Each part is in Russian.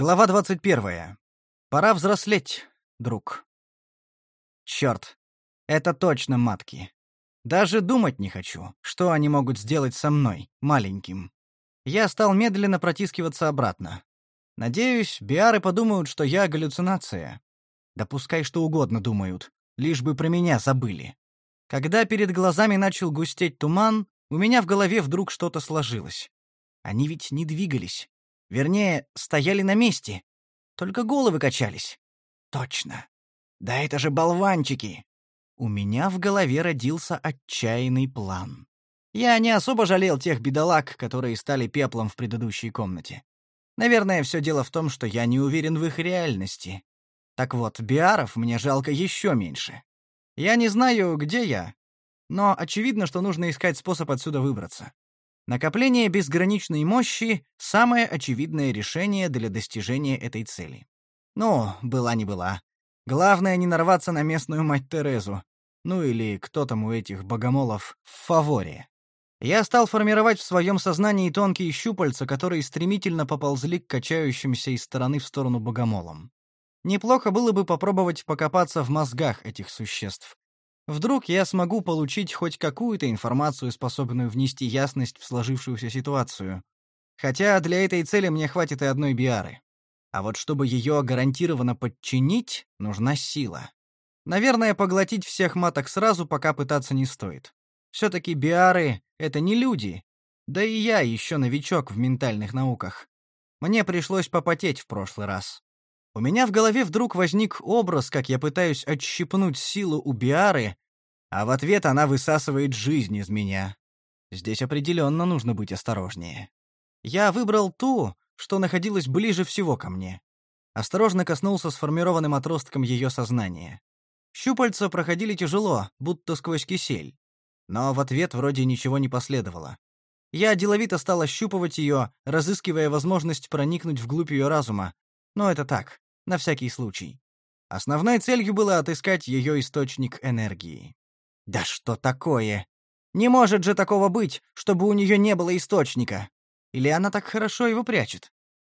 Глава двадцать первая. Пора взрослеть, друг. Черт, это точно матки. Даже думать не хочу, что они могут сделать со мной, маленьким. Я стал медленно протискиваться обратно. Надеюсь, биары подумают, что я галлюцинация. Да что угодно думают, лишь бы про меня забыли. Когда перед глазами начал густеть туман, у меня в голове вдруг что-то сложилось. Они ведь не двигались. Вернее, стояли на месте. Только головы качались. Точно. Да это же болванчики. У меня в голове родился отчаянный план. Я не особо жалел тех бедолаг, которые стали пеплом в предыдущей комнате. Наверное, все дело в том, что я не уверен в их реальности. Так вот, биаров мне жалко еще меньше. Я не знаю, где я, но очевидно, что нужно искать способ отсюда выбраться. Накопление безграничной мощи — самое очевидное решение для достижения этой цели. Ну, была не была. Главное не нарваться на местную мать Терезу. Ну или кто там у этих богомолов в фаворе. Я стал формировать в своем сознании тонкие щупальца, которые стремительно поползли к качающимся из стороны в сторону богомолам. Неплохо было бы попробовать покопаться в мозгах этих существ. Вдруг я смогу получить хоть какую-то информацию, способную внести ясность в сложившуюся ситуацию. Хотя для этой цели мне хватит и одной биары. А вот чтобы ее гарантированно подчинить, нужна сила. Наверное, поглотить всех маток сразу пока пытаться не стоит. Все-таки биары — это не люди. Да и я еще новичок в ментальных науках. Мне пришлось попотеть в прошлый раз. У меня в голове вдруг возник образ, как я пытаюсь отщипнуть силу у Биары, а в ответ она высасывает жизнь из меня. Здесь определенно нужно быть осторожнее. Я выбрал ту, что находилась ближе всего ко мне. Осторожно коснулся сформированным отростком ее сознания. Щупальца проходили тяжело, будто сквозь кисель. Но в ответ вроде ничего не последовало. Я деловито стал ощупывать ее, разыскивая возможность проникнуть вглубь ее разума. Но это так, на всякий случай. Основной целью было отыскать ее источник энергии. Да что такое? Не может же такого быть, чтобы у нее не было источника. Или она так хорошо его прячет?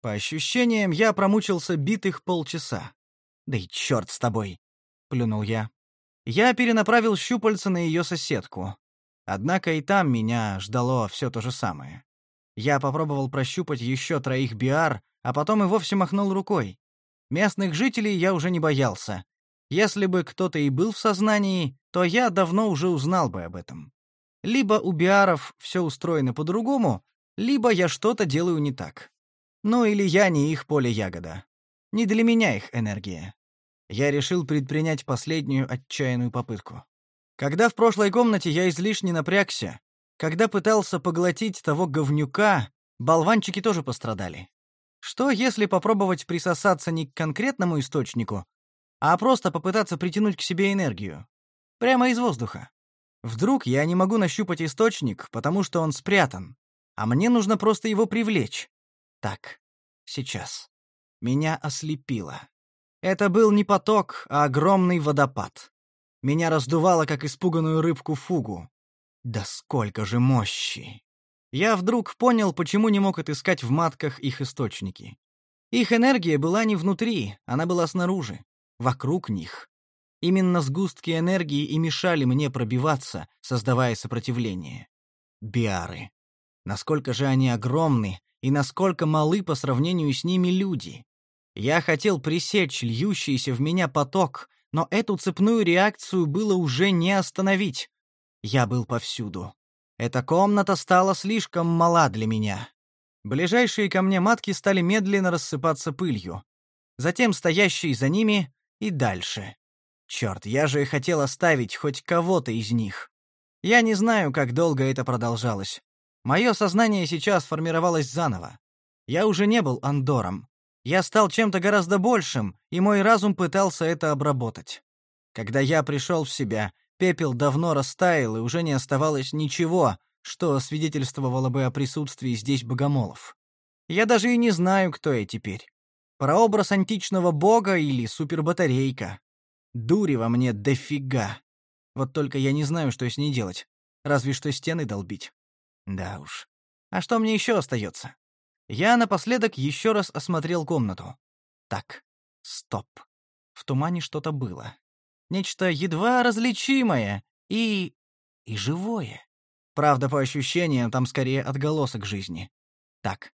По ощущениям, я промучился битых полчаса. Да и черт с тобой, плюнул я. Я перенаправил щупальца на ее соседку. Однако и там меня ждало все то же самое. Я попробовал прощупать еще троих биар, а потом и вовсе махнул рукой. Местных жителей я уже не боялся. Если бы кто-то и был в сознании, то я давно уже узнал бы об этом. Либо у биаров все устроено по-другому, либо я что-то делаю не так. Ну или я не их поле ягода. Не для меня их энергия. Я решил предпринять последнюю отчаянную попытку. Когда в прошлой комнате я излишне напрягся, когда пытался поглотить того говнюка, болванчики тоже пострадали. Что, если попробовать присосаться не к конкретному источнику, а просто попытаться притянуть к себе энергию? Прямо из воздуха. Вдруг я не могу нащупать источник, потому что он спрятан, а мне нужно просто его привлечь. Так, сейчас. Меня ослепило. Это был не поток, а огромный водопад. Меня раздувало, как испуганную рыбку фугу. Да сколько же мощи! Я вдруг понял, почему не мог отыскать в матках их источники. Их энергия была не внутри, она была снаружи, вокруг них. Именно сгустки энергии и мешали мне пробиваться, создавая сопротивление. Биары. Насколько же они огромны и насколько малы по сравнению с ними люди. Я хотел пресечь льющийся в меня поток, но эту цепную реакцию было уже не остановить. Я был повсюду. Эта комната стала слишком мала для меня. Ближайшие ко мне матки стали медленно рассыпаться пылью. Затем стоящие за ними и дальше. Черт, я же хотел оставить хоть кого-то из них. Я не знаю, как долго это продолжалось. Мое сознание сейчас формировалось заново. Я уже не был Андором. Я стал чем-то гораздо большим, и мой разум пытался это обработать. Когда я пришел в себя, Пепел давно растаял, и уже не оставалось ничего, что свидетельствовало бы о присутствии здесь богомолов. Я даже и не знаю, кто я теперь. Прообраз античного бога или супербатарейка. Дури во мне дофига. Вот только я не знаю, что с ней делать. Разве что стены долбить. Да уж. А что мне еще остается? Я напоследок еще раз осмотрел комнату. Так, стоп. В тумане что-то было. Нечто едва различимое и... и живое. Правда, по ощущениям, там скорее отголосок жизни. Так,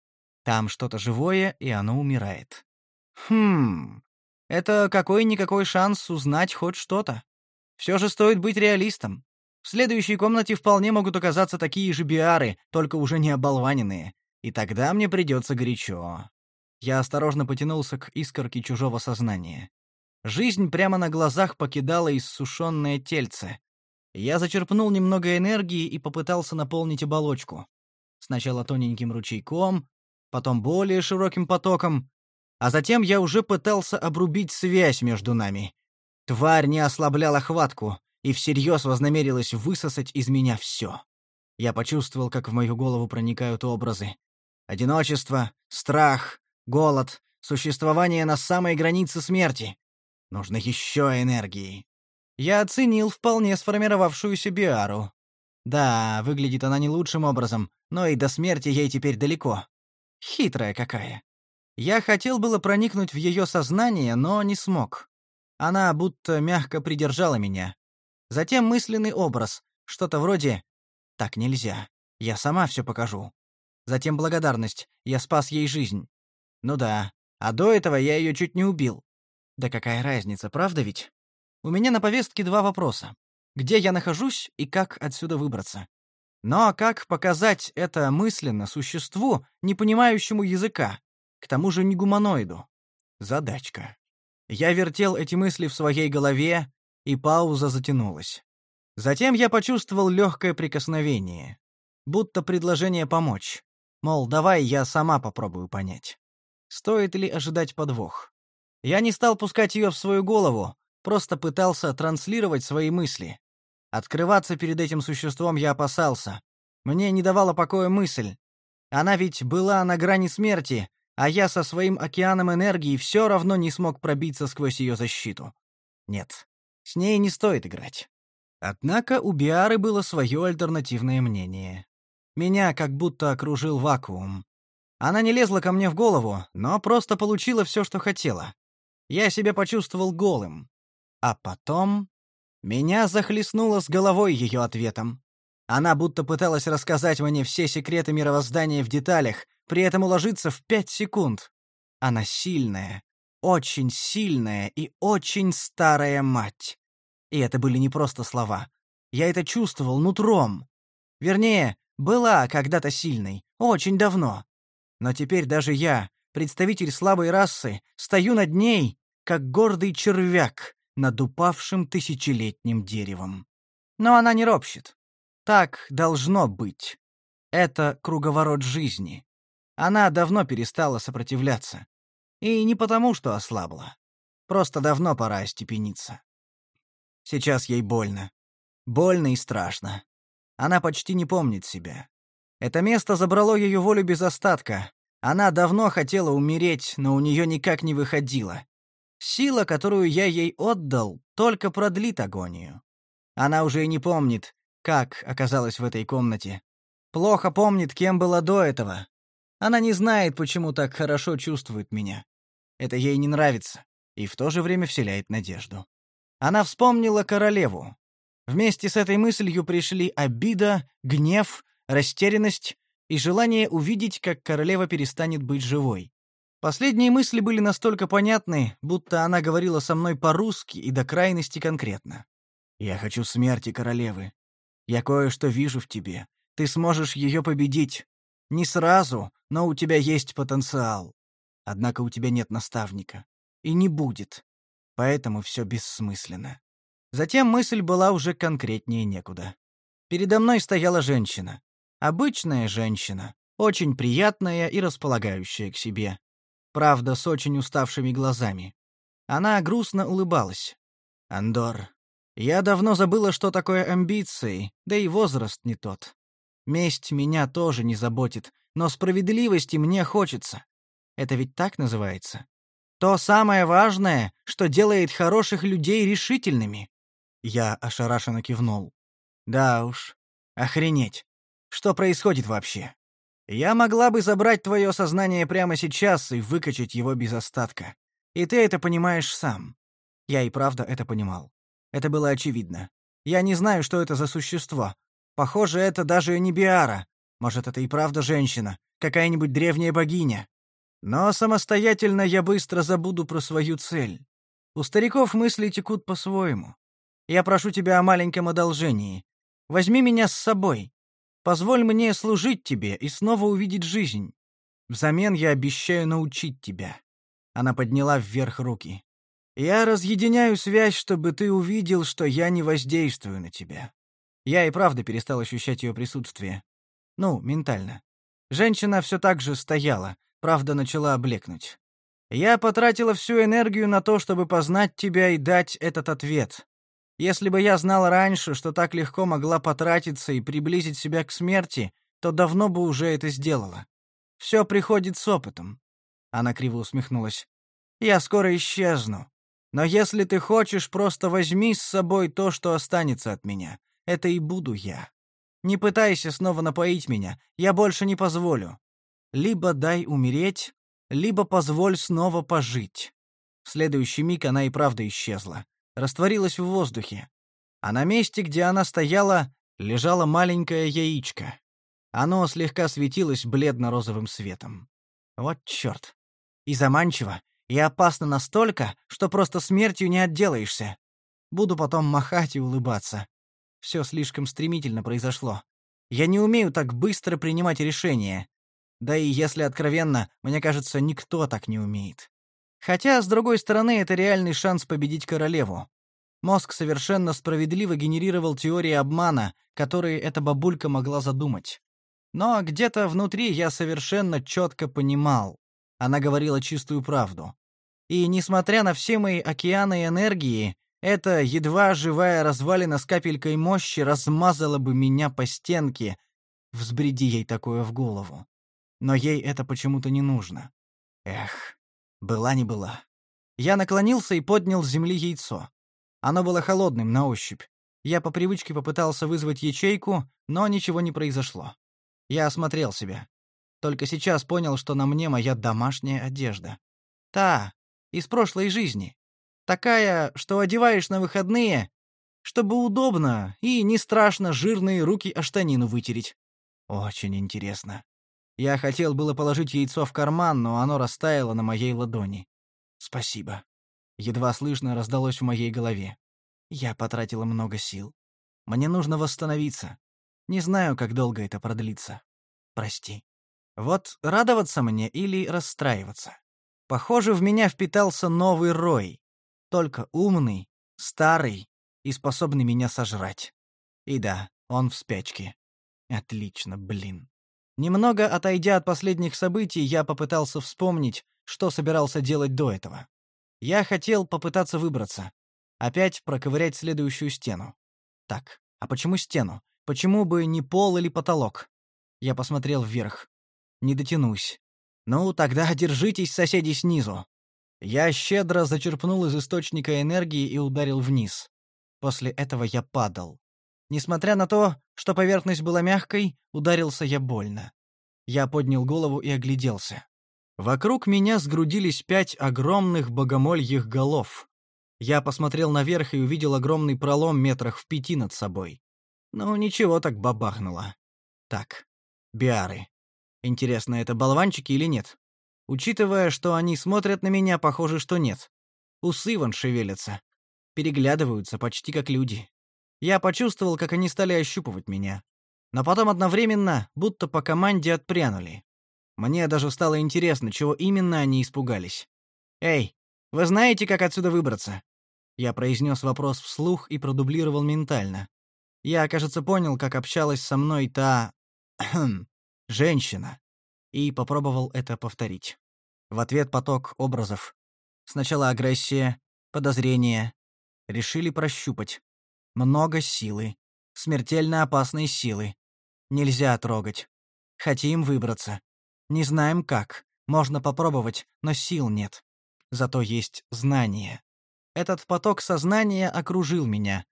там что-то живое, и оно умирает. Хм, это какой-никакой шанс узнать хоть что-то. Все же стоит быть реалистом. В следующей комнате вполне могут оказаться такие же биары, только уже не оболваненные. И тогда мне придется горячо. Я осторожно потянулся к искорке чужого сознания. Жизнь прямо на глазах покидала иссушенное тельце. Я зачерпнул немного энергии и попытался наполнить оболочку. Сначала тоненьким ручейком, потом более широким потоком, а затем я уже пытался обрубить связь между нами. Тварь не ослабляла хватку и всерьез вознамерилась высосать из меня все. Я почувствовал, как в мою голову проникают образы. Одиночество, страх, голод, существование на самой границе смерти. Нужно еще энергии. Я оценил вполне сформировавшуюся биару. Да, выглядит она не лучшим образом, но и до смерти ей теперь далеко. Хитрая какая. Я хотел было проникнуть в ее сознание, но не смог. Она будто мягко придержала меня. Затем мысленный образ, что-то вроде «Так нельзя, я сама все покажу». Затем благодарность, я спас ей жизнь. Ну да, а до этого я ее чуть не убил. Да какая разница, правда ведь? У меня на повестке два вопроса. Где я нахожусь и как отсюда выбраться? Но как показать это мысленно существу, не понимающему языка, к тому же не гуманоиду? Задачка. Я вертел эти мысли в своей голове, и пауза затянулась. Затем я почувствовал легкое прикосновение, будто предложение помочь. Мол, давай я сама попробую понять. Стоит ли ожидать подвох? Я не стал пускать ее в свою голову, просто пытался транслировать свои мысли. Открываться перед этим существом я опасался. Мне не давала покоя мысль. Она ведь была на грани смерти, а я со своим океаном энергии все равно не смог пробиться сквозь ее защиту. Нет, с ней не стоит играть. Однако у Биары было свое альтернативное мнение. Меня как будто окружил вакуум. Она не лезла ко мне в голову, но просто получила все, что хотела. Я себя почувствовал голым. А потом меня захлестнуло с головой ее ответом. Она будто пыталась рассказать мне все секреты мироздания в деталях, при этом уложиться в пять секунд. Она сильная, очень сильная и очень старая мать. И это были не просто слова. Я это чувствовал нутром. Вернее, была когда-то сильной, очень давно. Но теперь даже я, представитель слабой расы, стою над ней, как гордый червяк, над упавшим тысячелетним деревом. Но она не ропщет. Так должно быть. Это круговорот жизни. Она давно перестала сопротивляться. И не потому, что ослабла. Просто давно пора остепениться. Сейчас ей больно. Больно и страшно. Она почти не помнит себя. Это место забрало ее волю без остатка. Она давно хотела умереть, но у нее никак не выходило. Сила, которую я ей отдал, только продлит агонию. Она уже и не помнит, как оказалась в этой комнате. Плохо помнит, кем была до этого. Она не знает, почему так хорошо чувствует меня. Это ей не нравится и в то же время вселяет надежду. Она вспомнила королеву. Вместе с этой мыслью пришли обида, гнев, растерянность и желание увидеть, как королева перестанет быть живой. Последние мысли были настолько понятны, будто она говорила со мной по-русски и до крайности конкретно. «Я хочу смерти королевы. Я кое-что вижу в тебе. Ты сможешь ее победить. Не сразу, но у тебя есть потенциал. Однако у тебя нет наставника. И не будет. Поэтому все бессмысленно». Затем мысль была уже конкретнее некуда. Передо мной стояла женщина. Обычная женщина, очень приятная и располагающая к себе правда, с очень уставшими глазами. Она грустно улыбалась. «Андор, я давно забыла, что такое амбиции, да и возраст не тот. Месть меня тоже не заботит, но справедливости мне хочется. Это ведь так называется? То самое важное, что делает хороших людей решительными». Я ошарашенно кивнул. «Да уж, охренеть. Что происходит вообще?» Я могла бы забрать твое сознание прямо сейчас и выкачать его без остатка. И ты это понимаешь сам. Я и правда это понимал. Это было очевидно. Я не знаю, что это за существо. Похоже, это даже не Биара. Может, это и правда женщина, какая-нибудь древняя богиня. Но самостоятельно я быстро забуду про свою цель. У стариков мысли текут по-своему. Я прошу тебя о маленьком одолжении. Возьми меня с собой. Позволь мне служить тебе и снова увидеть жизнь. Взамен я обещаю научить тебя. Она подняла вверх руки. Я разъединяю связь, чтобы ты увидел, что я не воздействую на тебя. Я и правда перестал ощущать ее присутствие. Ну, ментально. Женщина все так же стояла, правда, начала облекнуть. Я потратила всю энергию на то, чтобы познать тебя и дать этот ответ. Если бы я знала раньше, что так легко могла потратиться и приблизить себя к смерти, то давно бы уже это сделала. Все приходит с опытом. Она криво усмехнулась. Я скоро исчезну. Но если ты хочешь, просто возьми с собой то, что останется от меня. Это и буду я. Не пытайся снова напоить меня, я больше не позволю. Либо дай умереть, либо позволь снова пожить. В следующий миг она и правда исчезла, растворилась в воздухе. А на месте, где она стояла, лежало маленькое яичко. Оно слегка светилось бледно-розовым светом. Вот чёрт. И заманчиво, и опасно настолько, что просто смертью не отделаешься. Буду потом махать и улыбаться. Все слишком стремительно произошло. Я не умею так быстро принимать решения. Да и, если откровенно, мне кажется, никто так не умеет. Хотя, с другой стороны, это реальный шанс победить королеву. Мозг совершенно справедливо генерировал теории обмана, которые эта бабулька могла задумать. Но где-то внутри я совершенно четко понимал. Она говорила чистую правду. И, несмотря на все мои океаны энергии, эта едва живая развалина с капелькой мощи размазала бы меня по стенке, взбреди ей такое в голову. Но ей это почему-то не нужно. Эх, была не была. Я наклонился и поднял с земли яйцо. Оно было холодным на ощупь. Я по привычке попытался вызвать ячейку, но ничего не произошло. Я осмотрел себя. Только сейчас понял, что на мне моя домашняя одежда. Та, из прошлой жизни. Такая, что одеваешь на выходные, чтобы удобно и не страшно жирные руки о штанину вытереть. Очень интересно. Я хотел было положить яйцо в карман, но оно растаяло на моей ладони. Спасибо. Едва слышно раздалось в моей голове. Я потратила много сил. Мне нужно восстановиться. Не знаю, как долго это продлится. Прости. Вот радоваться мне или расстраиваться? Похоже, в меня впитался новый рой. Только умный, старый и способный меня сожрать. И да, он в спячке. Отлично, блин. Немного отойдя от последних событий, я попытался вспомнить, что собирался делать до этого. Я хотел попытаться выбраться. Опять проковырять следующую стену. Так, а почему стену? Почему бы не пол или потолок? Я посмотрел вверх. Не дотянусь. Ну, тогда держитесь, соседи, снизу. Я щедро зачерпнул из источника энергии и ударил вниз. После этого я падал. Несмотря на то, что поверхность была мягкой, ударился я больно. Я поднял голову и огляделся. Вокруг меня сгрудились пять огромных богомольих голов. Я посмотрел наверх и увидел огромный пролом метрах в пяти над собой. Ну, ничего так бабахнуло. Так, биары. Интересно, это болванчики или нет? Учитывая, что они смотрят на меня, похоже, что нет. Усы вон шевелятся. Переглядываются почти как люди. Я почувствовал, как они стали ощупывать меня. Но потом одновременно, будто по команде отпрянули. Мне даже стало интересно, чего именно они испугались. «Эй, вы знаете, как отсюда выбраться?» Я произнес вопрос вслух и продублировал ментально. Я, кажется, понял, как общалась со мной та... женщина. И попробовал это повторить. В ответ поток образов. Сначала агрессия, подозрение. Решили прощупать. Много силы. Смертельно опасной силы. Нельзя трогать. Хотим выбраться. Не знаем как. Можно попробовать, но сил нет. Зато есть знание. Этот поток сознания окружил меня.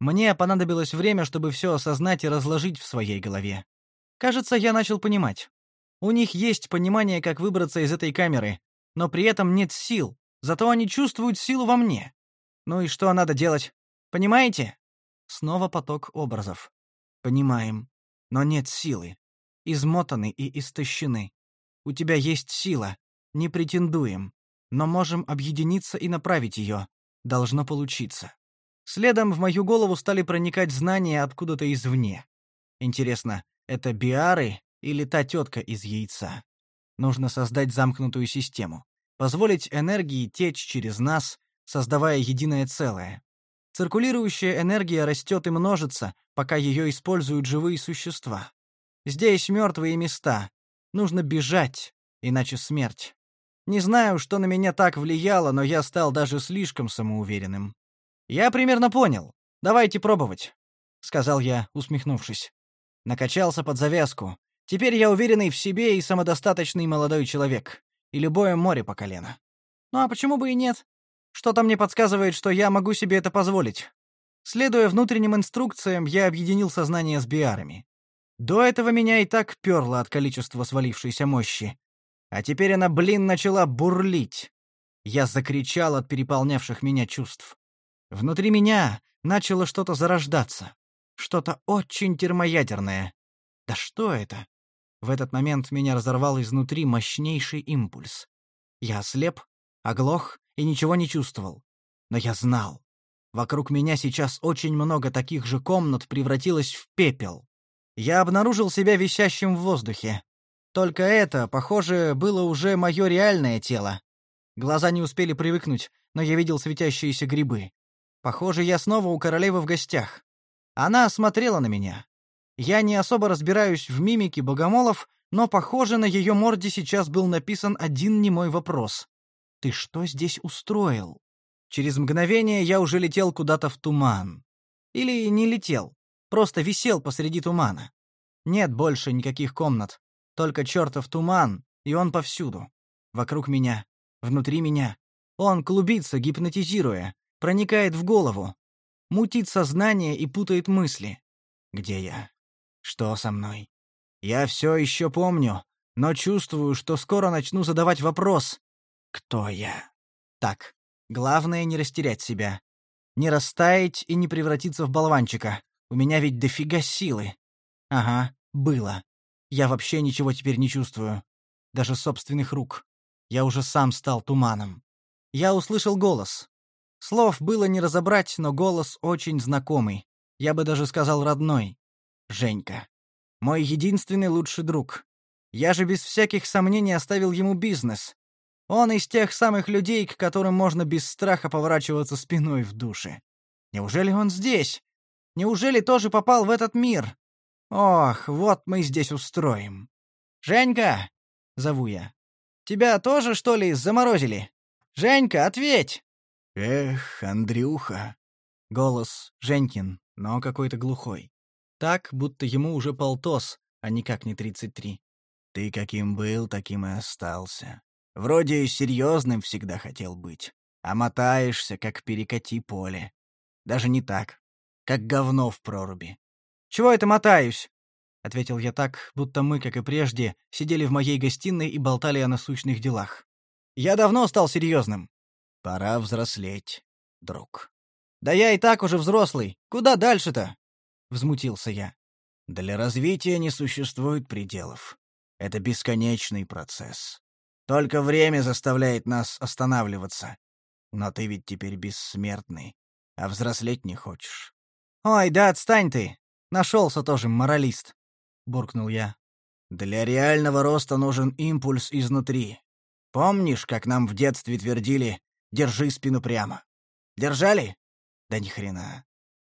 Мне понадобилось время, чтобы все осознать и разложить в своей голове. Кажется, я начал понимать. У них есть понимание, как выбраться из этой камеры, но при этом нет сил, зато они чувствуют силу во мне. Ну и что надо делать? Понимаете? Снова поток образов. Понимаем. Но нет силы. Измотаны и истощены. У тебя есть сила. Не претендуем. Но можем объединиться и направить ее. Должно получиться. Следом в мою голову стали проникать знания откуда-то извне. Интересно, это биары или та тетка из яйца? Нужно создать замкнутую систему. Позволить энергии течь через нас, создавая единое целое. Циркулирующая энергия растет и множится, пока ее используют живые существа. Здесь мертвые места. Нужно бежать, иначе смерть. Не знаю, что на меня так влияло, но я стал даже слишком самоуверенным. «Я примерно понял. Давайте пробовать», — сказал я, усмехнувшись. Накачался под завязку. Теперь я уверенный в себе и самодостаточный молодой человек. И любое море по колено. Ну а почему бы и нет? Что-то мне подсказывает, что я могу себе это позволить. Следуя внутренним инструкциям, я объединил сознание с биарами. До этого меня и так перло от количества свалившейся мощи. А теперь она, блин, начала бурлить. Я закричал от переполнявших меня чувств. Внутри меня начало что-то зарождаться. Что-то очень термоядерное. Да что это? В этот момент меня разорвал изнутри мощнейший импульс. Я ослеп, оглох и ничего не чувствовал. Но я знал. Вокруг меня сейчас очень много таких же комнат превратилось в пепел. Я обнаружил себя висящим в воздухе. Только это, похоже, было уже мое реальное тело. Глаза не успели привыкнуть, но я видел светящиеся грибы. Похоже, я снова у королевы в гостях. Она смотрела на меня. Я не особо разбираюсь в мимике богомолов, но, похоже, на ее морде сейчас был написан один немой вопрос. «Ты что здесь устроил?» Через мгновение я уже летел куда-то в туман. Или не летел, просто висел посреди тумана. Нет больше никаких комнат, только чертов туман, и он повсюду. Вокруг меня, внутри меня. Он клубится, гипнотизируя, проникает в голову, мутит сознание и путает мысли. Где я? Что со мной? Я все еще помню, но чувствую, что скоро начну задавать вопрос. Кто я? Так, главное не растерять себя. Не растаять и не превратиться в болванчика. У меня ведь дофига силы. Ага, было. Я вообще ничего теперь не чувствую. Даже собственных рук. Я уже сам стал туманом. Я услышал голос. Слов было не разобрать, но голос очень знакомый. Я бы даже сказал родной. Женька. Мой единственный лучший друг. Я же без всяких сомнений оставил ему бизнес. Он из тех самых людей, к которым можно без страха поворачиваться спиной в душе. Неужели он здесь? Неужели тоже попал в этот мир? Ох, вот мы здесь устроим. Женька, зову я. Тебя тоже что ли заморозили? Женька, ответь. Эх, Андрюха. Голос Женькин, но какой-то глухой. Так, будто ему уже полтос, а никак не тридцать три. Ты каким был, таким и остался. Вроде серьезным всегда хотел быть, а мотаешься, как перекати поле. Даже не так, как говно в проруби. «Чего это мотаюсь?» — ответил я так, будто мы, как и прежде, сидели в моей гостиной и болтали о насущных делах. «Я давно стал серьезным». «Пора взрослеть, друг». «Да я и так уже взрослый. Куда дальше-то?» — взмутился я. «Для развития не существует пределов. Это бесконечный процесс. Только время заставляет нас останавливаться. Но ты ведь теперь бессмертный, а взрослеть не хочешь. Ой, да отстань ты. Нашелся тоже моралист, буркнул я. Для реального роста нужен импульс изнутри. Помнишь, как нам в детстве твердили: "Держи спину прямо"? Держали? Да ни хрена.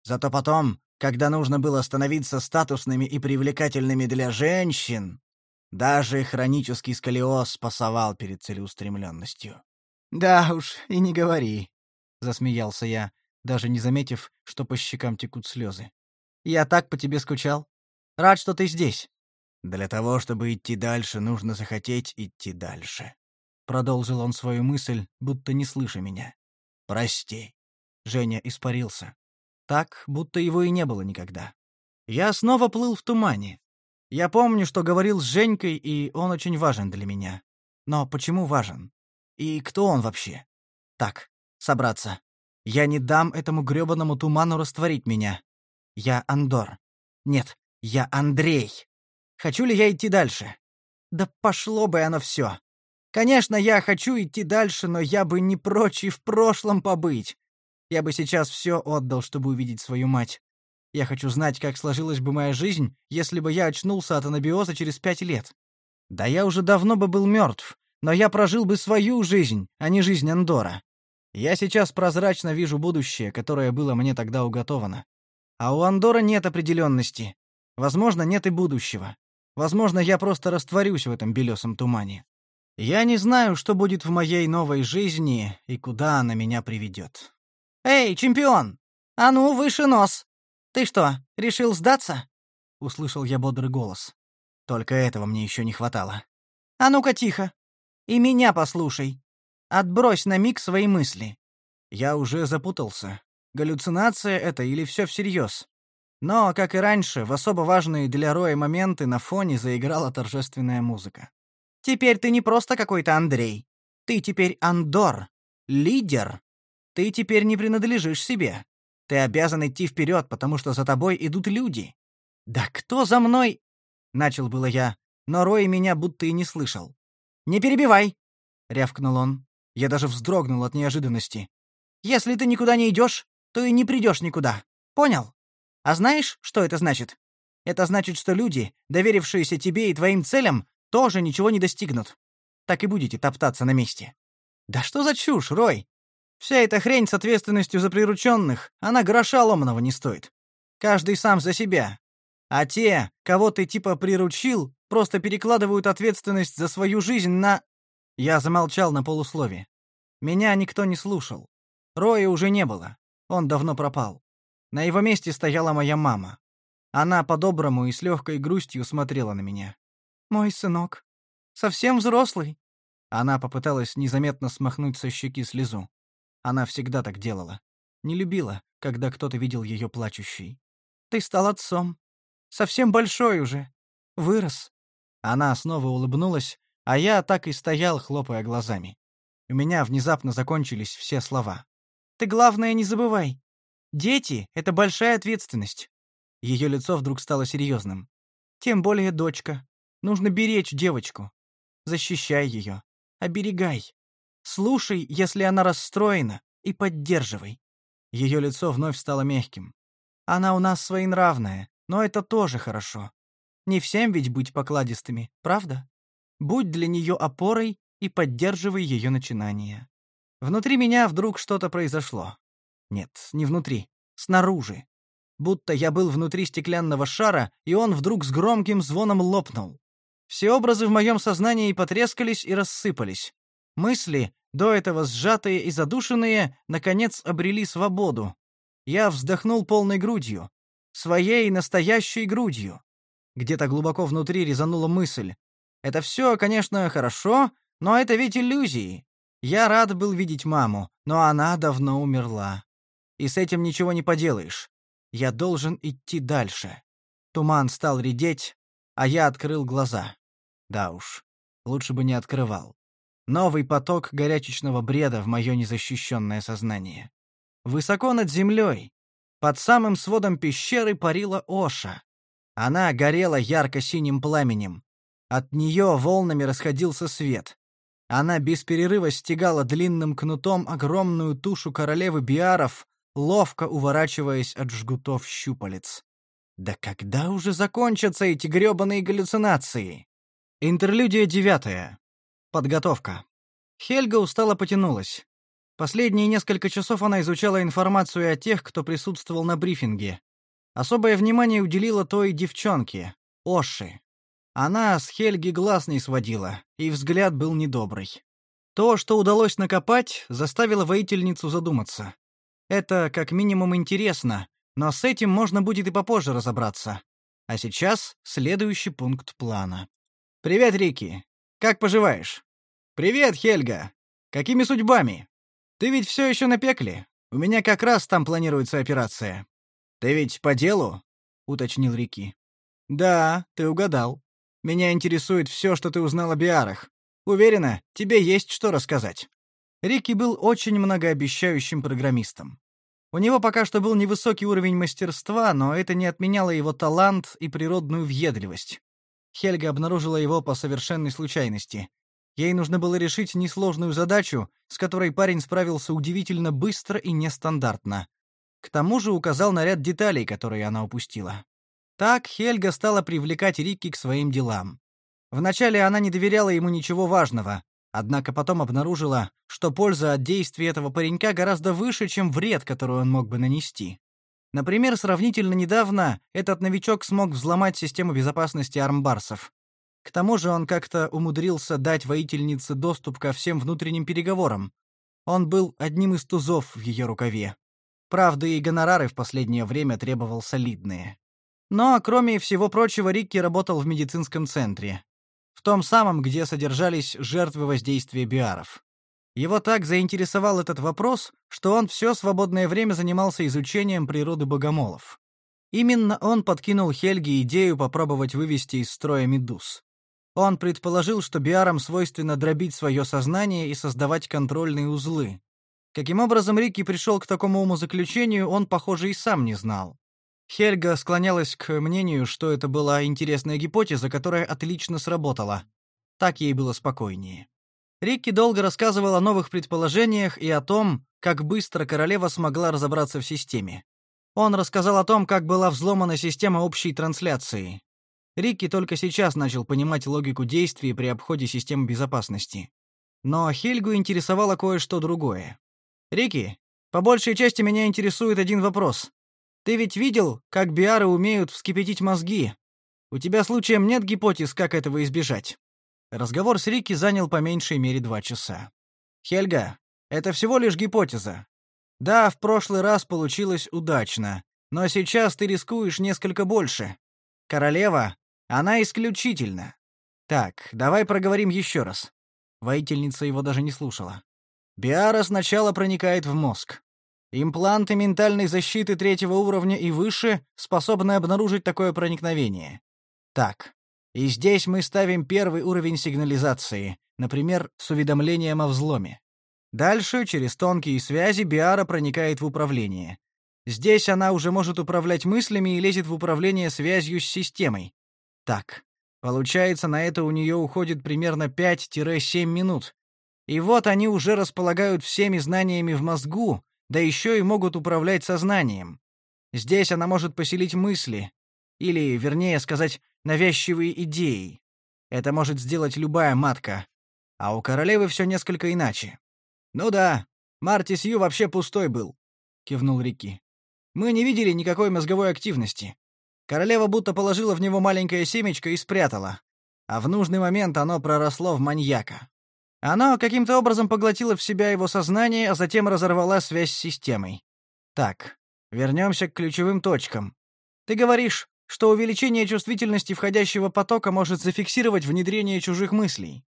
Зато потом, когда нужно было становиться статусными и привлекательными для женщин, даже хронический сколиоз спасовал перед целеустремленностью. «Да уж, и не говори», — засмеялся я, даже не заметив, что по щекам текут слезы. «Я так по тебе скучал. Рад, что ты здесь». «Для того, чтобы идти дальше, нужно захотеть идти дальше», — продолжил он свою мысль, будто не слыша меня. «Прости». Женя испарился. Так, будто его и не было никогда. Я снова плыл в тумане. Я помню, что говорил с Женькой, и он очень важен для меня. Но почему важен? И кто он вообще? Так, собраться. Я не дам этому грёбаному туману растворить меня. Я Андор. Нет, я Андрей. Хочу ли я идти дальше? Да пошло бы оно все. Конечно, я хочу идти дальше, но я бы не прочь и в прошлом побыть. Я бы сейчас все отдал, чтобы увидеть свою мать. Я хочу знать, как сложилась бы моя жизнь, если бы я очнулся от анабиоза через пять лет. Да я уже давно бы был мертв, но я прожил бы свою жизнь, а не жизнь Андора. Я сейчас прозрачно вижу будущее, которое было мне тогда уготовано. А у Андора нет определенности. Возможно, нет и будущего. Возможно, я просто растворюсь в этом белесом тумане. Я не знаю, что будет в моей новой жизни и куда она меня приведет. «Эй, чемпион! А ну, выше нос!» «Ты что, решил сдаться?» — услышал я бодрый голос. Только этого мне еще не хватало. «А ну-ка тихо! И меня послушай. Отбрось на миг свои мысли. Я уже запутался. Галлюцинация это или все всерьез? Но, как и раньше, в особо важные для Роя моменты на фоне заиграла торжественная музыка. «Теперь ты не просто какой-то Андрей. Ты теперь Андор. Лидер. Ты теперь не принадлежишь себе. Ты обязан идти вперед, потому что за тобой идут люди. Да кто за мной? Начал было я, но Рой меня будто и не слышал. Не перебивай, рявкнул он. Я даже вздрогнул от неожиданности. Если ты никуда не идешь, то и не придешь никуда. Понял? А знаешь, что это значит? Это значит, что люди, доверившиеся тебе и твоим целям, тоже ничего не достигнут. Так и будете топтаться на месте. Да что за чушь, Рой? Вся эта хрень с ответственностью за прирученных, она гроша ломаного не стоит. Каждый сам за себя. А те, кого ты типа приручил, просто перекладывают ответственность за свою жизнь на... Я замолчал на полуслове. Меня никто не слушал. Роя уже не было. Он давно пропал. На его месте стояла моя мама. Она по-доброму и с легкой грустью смотрела на меня. «Мой сынок. Совсем взрослый». Она попыталась незаметно смахнуть со щеки слезу. Она всегда так делала. Не любила, когда кто-то видел ее плачущей. «Ты стал отцом. Совсем большой уже. Вырос». Она снова улыбнулась, а я так и стоял, хлопая глазами. У меня внезапно закончились все слова. «Ты, главное, не забывай. Дети — это большая ответственность». Ее лицо вдруг стало серьезным. «Тем более дочка. Нужно беречь девочку. Защищай ее. Оберегай. Слушай, если она расстроена, и поддерживай. Ее лицо вновь стало мягким. Она у нас своенравная, но это тоже хорошо. Не всем ведь быть покладистыми, правда? Будь для нее опорой и поддерживай ее начинания. Внутри меня вдруг что-то произошло. Нет, не внутри, снаружи. Будто я был внутри стеклянного шара, и он вдруг с громким звоном лопнул. Все образы в моем сознании потрескались и рассыпались. Мысли, до этого сжатые и задушенные, наконец обрели свободу. Я вздохнул полной грудью. Своей настоящей грудью. Где-то глубоко внутри резанула мысль. Это все, конечно, хорошо, но это ведь иллюзии. Я рад был видеть маму, но она давно умерла. И с этим ничего не поделаешь. Я должен идти дальше. Туман стал редеть, а я открыл глаза. Да уж, лучше бы не открывал. Новый поток горячечного бреда в мое незащищенное сознание. Высоко над землей, под самым сводом пещеры парила Оша. Она горела ярко-синим пламенем. От нее волнами расходился свет. Она без перерыва стегала длинным кнутом огромную тушу королевы Биаров, ловко уворачиваясь от жгутов щупалец. Да когда уже закончатся эти грёбаные галлюцинации? Интерлюдия девятая. Подготовка. Хельга устало потянулась. Последние несколько часов она изучала информацию о тех, кто присутствовал на брифинге. Особое внимание уделила той девчонке, Оши. Она с Хельги глаз не сводила, и взгляд был недобрый. То, что удалось накопать, заставило воительницу задуматься. Это как минимум интересно, но с этим можно будет и попозже разобраться. А сейчас следующий пункт плана. «Привет, Рики. Как поживаешь?» «Привет, Хельга! Какими судьбами? Ты ведь все еще на пекле? У меня как раз там планируется операция». «Ты ведь по делу?» — уточнил Рики. Да, ты угадал. Меня интересует все, что ты узнал о биарах. Уверена, тебе есть что рассказать. Рики был очень многообещающим программистом. У него пока что был невысокий уровень мастерства, но это не отменяло его талант и природную въедливость. Хельга обнаружила его по совершенной случайности. Ей нужно было решить несложную задачу, с которой парень справился удивительно быстро и нестандартно. К тому же указал на ряд деталей, которые она упустила. Так Хельга стала привлекать Рикки к своим делам. Вначале она не доверяла ему ничего важного, однако потом обнаружила, что польза от действий этого паренька гораздо выше, чем вред, который он мог бы нанести. Например, сравнительно недавно этот новичок смог взломать систему безопасности армбарсов. К тому же он как-то умудрился дать воительнице доступ ко всем внутренним переговорам. Он был одним из тузов в ее рукаве. Правда, и гонорары в последнее время требовал солидные. Но, кроме всего прочего, Рикки работал в медицинском центре. В том самом, где содержались жертвы воздействия биаров. Его так заинтересовал этот вопрос, что он все свободное время занимался изучением природы богомолов. Именно он подкинул Хельге идею попробовать вывести из строя медуз. Он предположил, что биарам свойственно дробить свое сознание и создавать контрольные узлы. Каким образом Рикки пришел к такому умозаключению, он, похоже, и сам не знал. Хельга склонялась к мнению, что это была интересная гипотеза, которая отлично сработала. Так ей было спокойнее. Рикки долго рассказывал о новых предположениях и о том, как быстро королева смогла разобраться в системе. Он рассказал о том, как была взломана система общей трансляции. Рикки только сейчас начал понимать логику действий при обходе системы безопасности. Но Хельгу интересовало кое-что другое. «Рикки, по большей части меня интересует один вопрос. Ты ведь видел, как биары умеют вскипятить мозги? У тебя случаем нет гипотез, как этого избежать?» Разговор с Рикки занял по меньшей мере два часа. «Хельга, это всего лишь гипотеза. Да, в прошлый раз получилось удачно, но сейчас ты рискуешь несколько больше. Королева она исключительно. Так, давай проговорим еще раз. Воительница его даже не слушала. Биара сначала проникает в мозг. Импланты ментальной защиты третьего уровня и выше способны обнаружить такое проникновение. Так, и здесь мы ставим первый уровень сигнализации, например, с уведомлением о взломе. Дальше, через тонкие связи, Биара проникает в управление. Здесь она уже может управлять мыслями и лезет в управление связью с системой. Так, получается, на это у нее уходит примерно 5-7 минут. И вот они уже располагают всеми знаниями в мозгу, да еще и могут управлять сознанием. Здесь она может поселить мысли, или, вернее сказать, навязчивые идеи. Это может сделать любая матка. А у королевы все несколько иначе. «Ну да, Марти Сью вообще пустой был», — кивнул Рики. «Мы не видели никакой мозговой активности. Королева будто положила в него маленькое семечко и спрятала. А в нужный момент оно проросло в маньяка. Оно каким-то образом поглотило в себя его сознание, а затем разорвала связь с системой. Так, вернемся к ключевым точкам. Ты говоришь, что увеличение чувствительности входящего потока может зафиксировать внедрение чужих мыслей.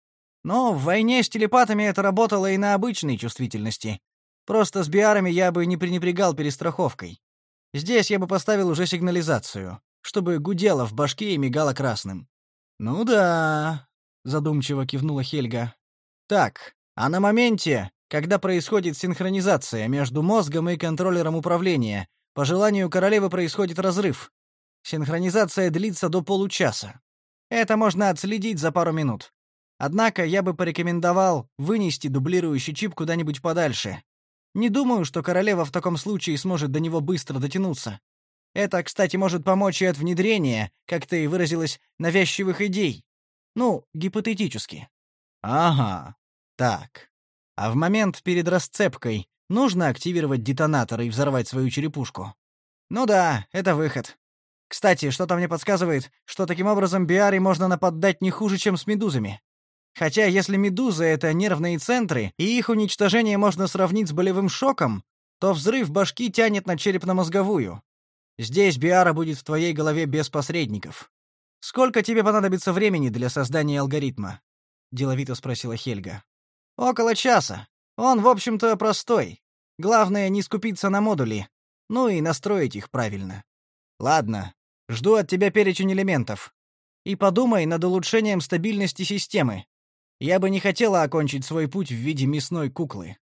Но в войне с телепатами это работало и на обычной чувствительности. Просто с биарами я бы не пренебрегал перестраховкой. Здесь я бы поставил уже сигнализацию, чтобы гудело в башке и мигало красным. Ну да, задумчиво кивнула Хельга. Так, а на моменте, когда происходит синхронизация между мозгом и контроллером управления, по желанию королевы происходит разрыв. Синхронизация длится до получаса. Это можно отследить за пару минут. Однако я бы порекомендовал вынести дублирующий чип куда-нибудь подальше, не думаю, что королева в таком случае сможет до него быстро дотянуться. Это, кстати, может помочь и от внедрения, как ты выразилась, навязчивых идей. Ну, гипотетически. Ага. Так. А в момент перед расцепкой нужно активировать детонатор и взорвать свою черепушку. Ну да, это выход. Кстати, что-то мне подсказывает, что таким образом Биари можно нападать не хуже, чем с медузами. Хотя если медузы — это нервные центры, и их уничтожение можно сравнить с болевым шоком, то взрыв башки тянет на черепно-мозговую. Здесь Биара будет в твоей голове без посредников. Сколько тебе понадобится времени для создания алгоритма? деловито спросила Хельга. Около часа. Он, в общем-то, простой. Главное не скупиться на модули, ну и настроить их правильно. Ладно, Жду от тебя перечень элементов. И подумай над улучшением стабильности системы. Я бы не хотела окончить свой путь в виде мясной куклы.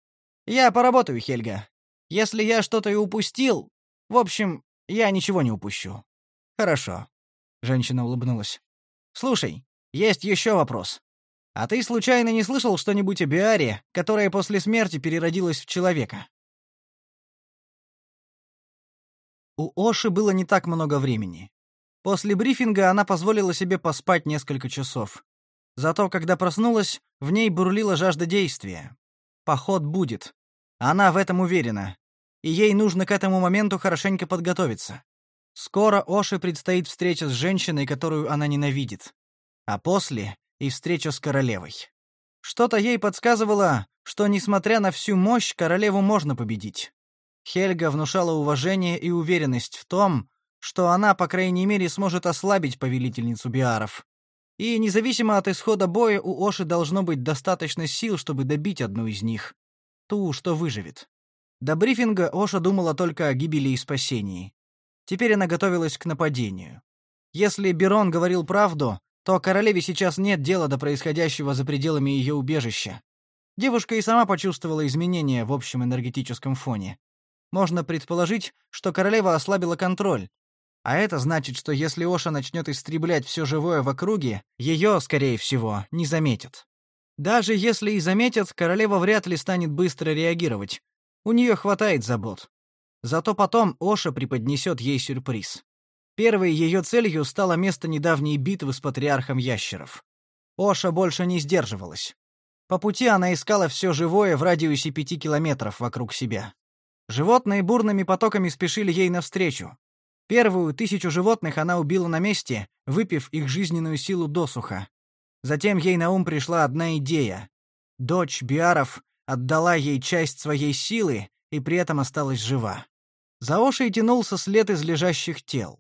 Я поработаю, Хельга. Если я что-то и упустил, в общем, я ничего не упущу. Хорошо. Женщина улыбнулась. Слушай, есть еще вопрос. А ты случайно не слышал что-нибудь о Биаре, которая после смерти переродилась в человека? У Оши было не так много времени. После брифинга она позволила себе поспать несколько часов. Зато когда проснулась, в ней бурлила жажда действия. Поход будет. Она в этом уверена. И ей нужно к этому моменту хорошенько подготовиться. Скоро Оше предстоит встреча с женщиной, которую она ненавидит. А после и встреча с королевой. Что-то ей подсказывало, что, несмотря на всю мощь, королеву можно победить. Хельга внушала уважение и уверенность в том, что она, по крайней мере, сможет ослабить повелительницу Биаров. И независимо от исхода боя у Оши должно быть достаточно сил, чтобы добить одну из них. Ту, что выживет. До брифинга Оша думала только о гибели и спасении. Теперь она готовилась к нападению. Если Берон говорил правду, то королеве сейчас нет дела до происходящего за пределами ее убежища. Девушка и сама почувствовала изменения в общем энергетическом фоне. Можно предположить, что королева ослабила контроль. А это значит, что если Оша начнет истреблять все живое в округе, ее, скорее всего, не заметят. Даже если и заметят, королева вряд ли станет быстро реагировать. У нее хватает забот. Зато потом Оша преподнесет ей сюрприз. Первой ее целью стало место недавней битвы с патриархом ящеров. Оша больше не сдерживалась. По пути она искала все живое в радиусе пяти километров вокруг себя. Животные бурными потоками спешили ей навстречу. Первую тысячу животных она убила на месте, выпив их жизненную силу досуха. Затем ей на ум пришла одна идея. Дочь Биаров отдала ей часть своей силы и при этом осталась жива. За Ошей тянулся след из лежащих тел.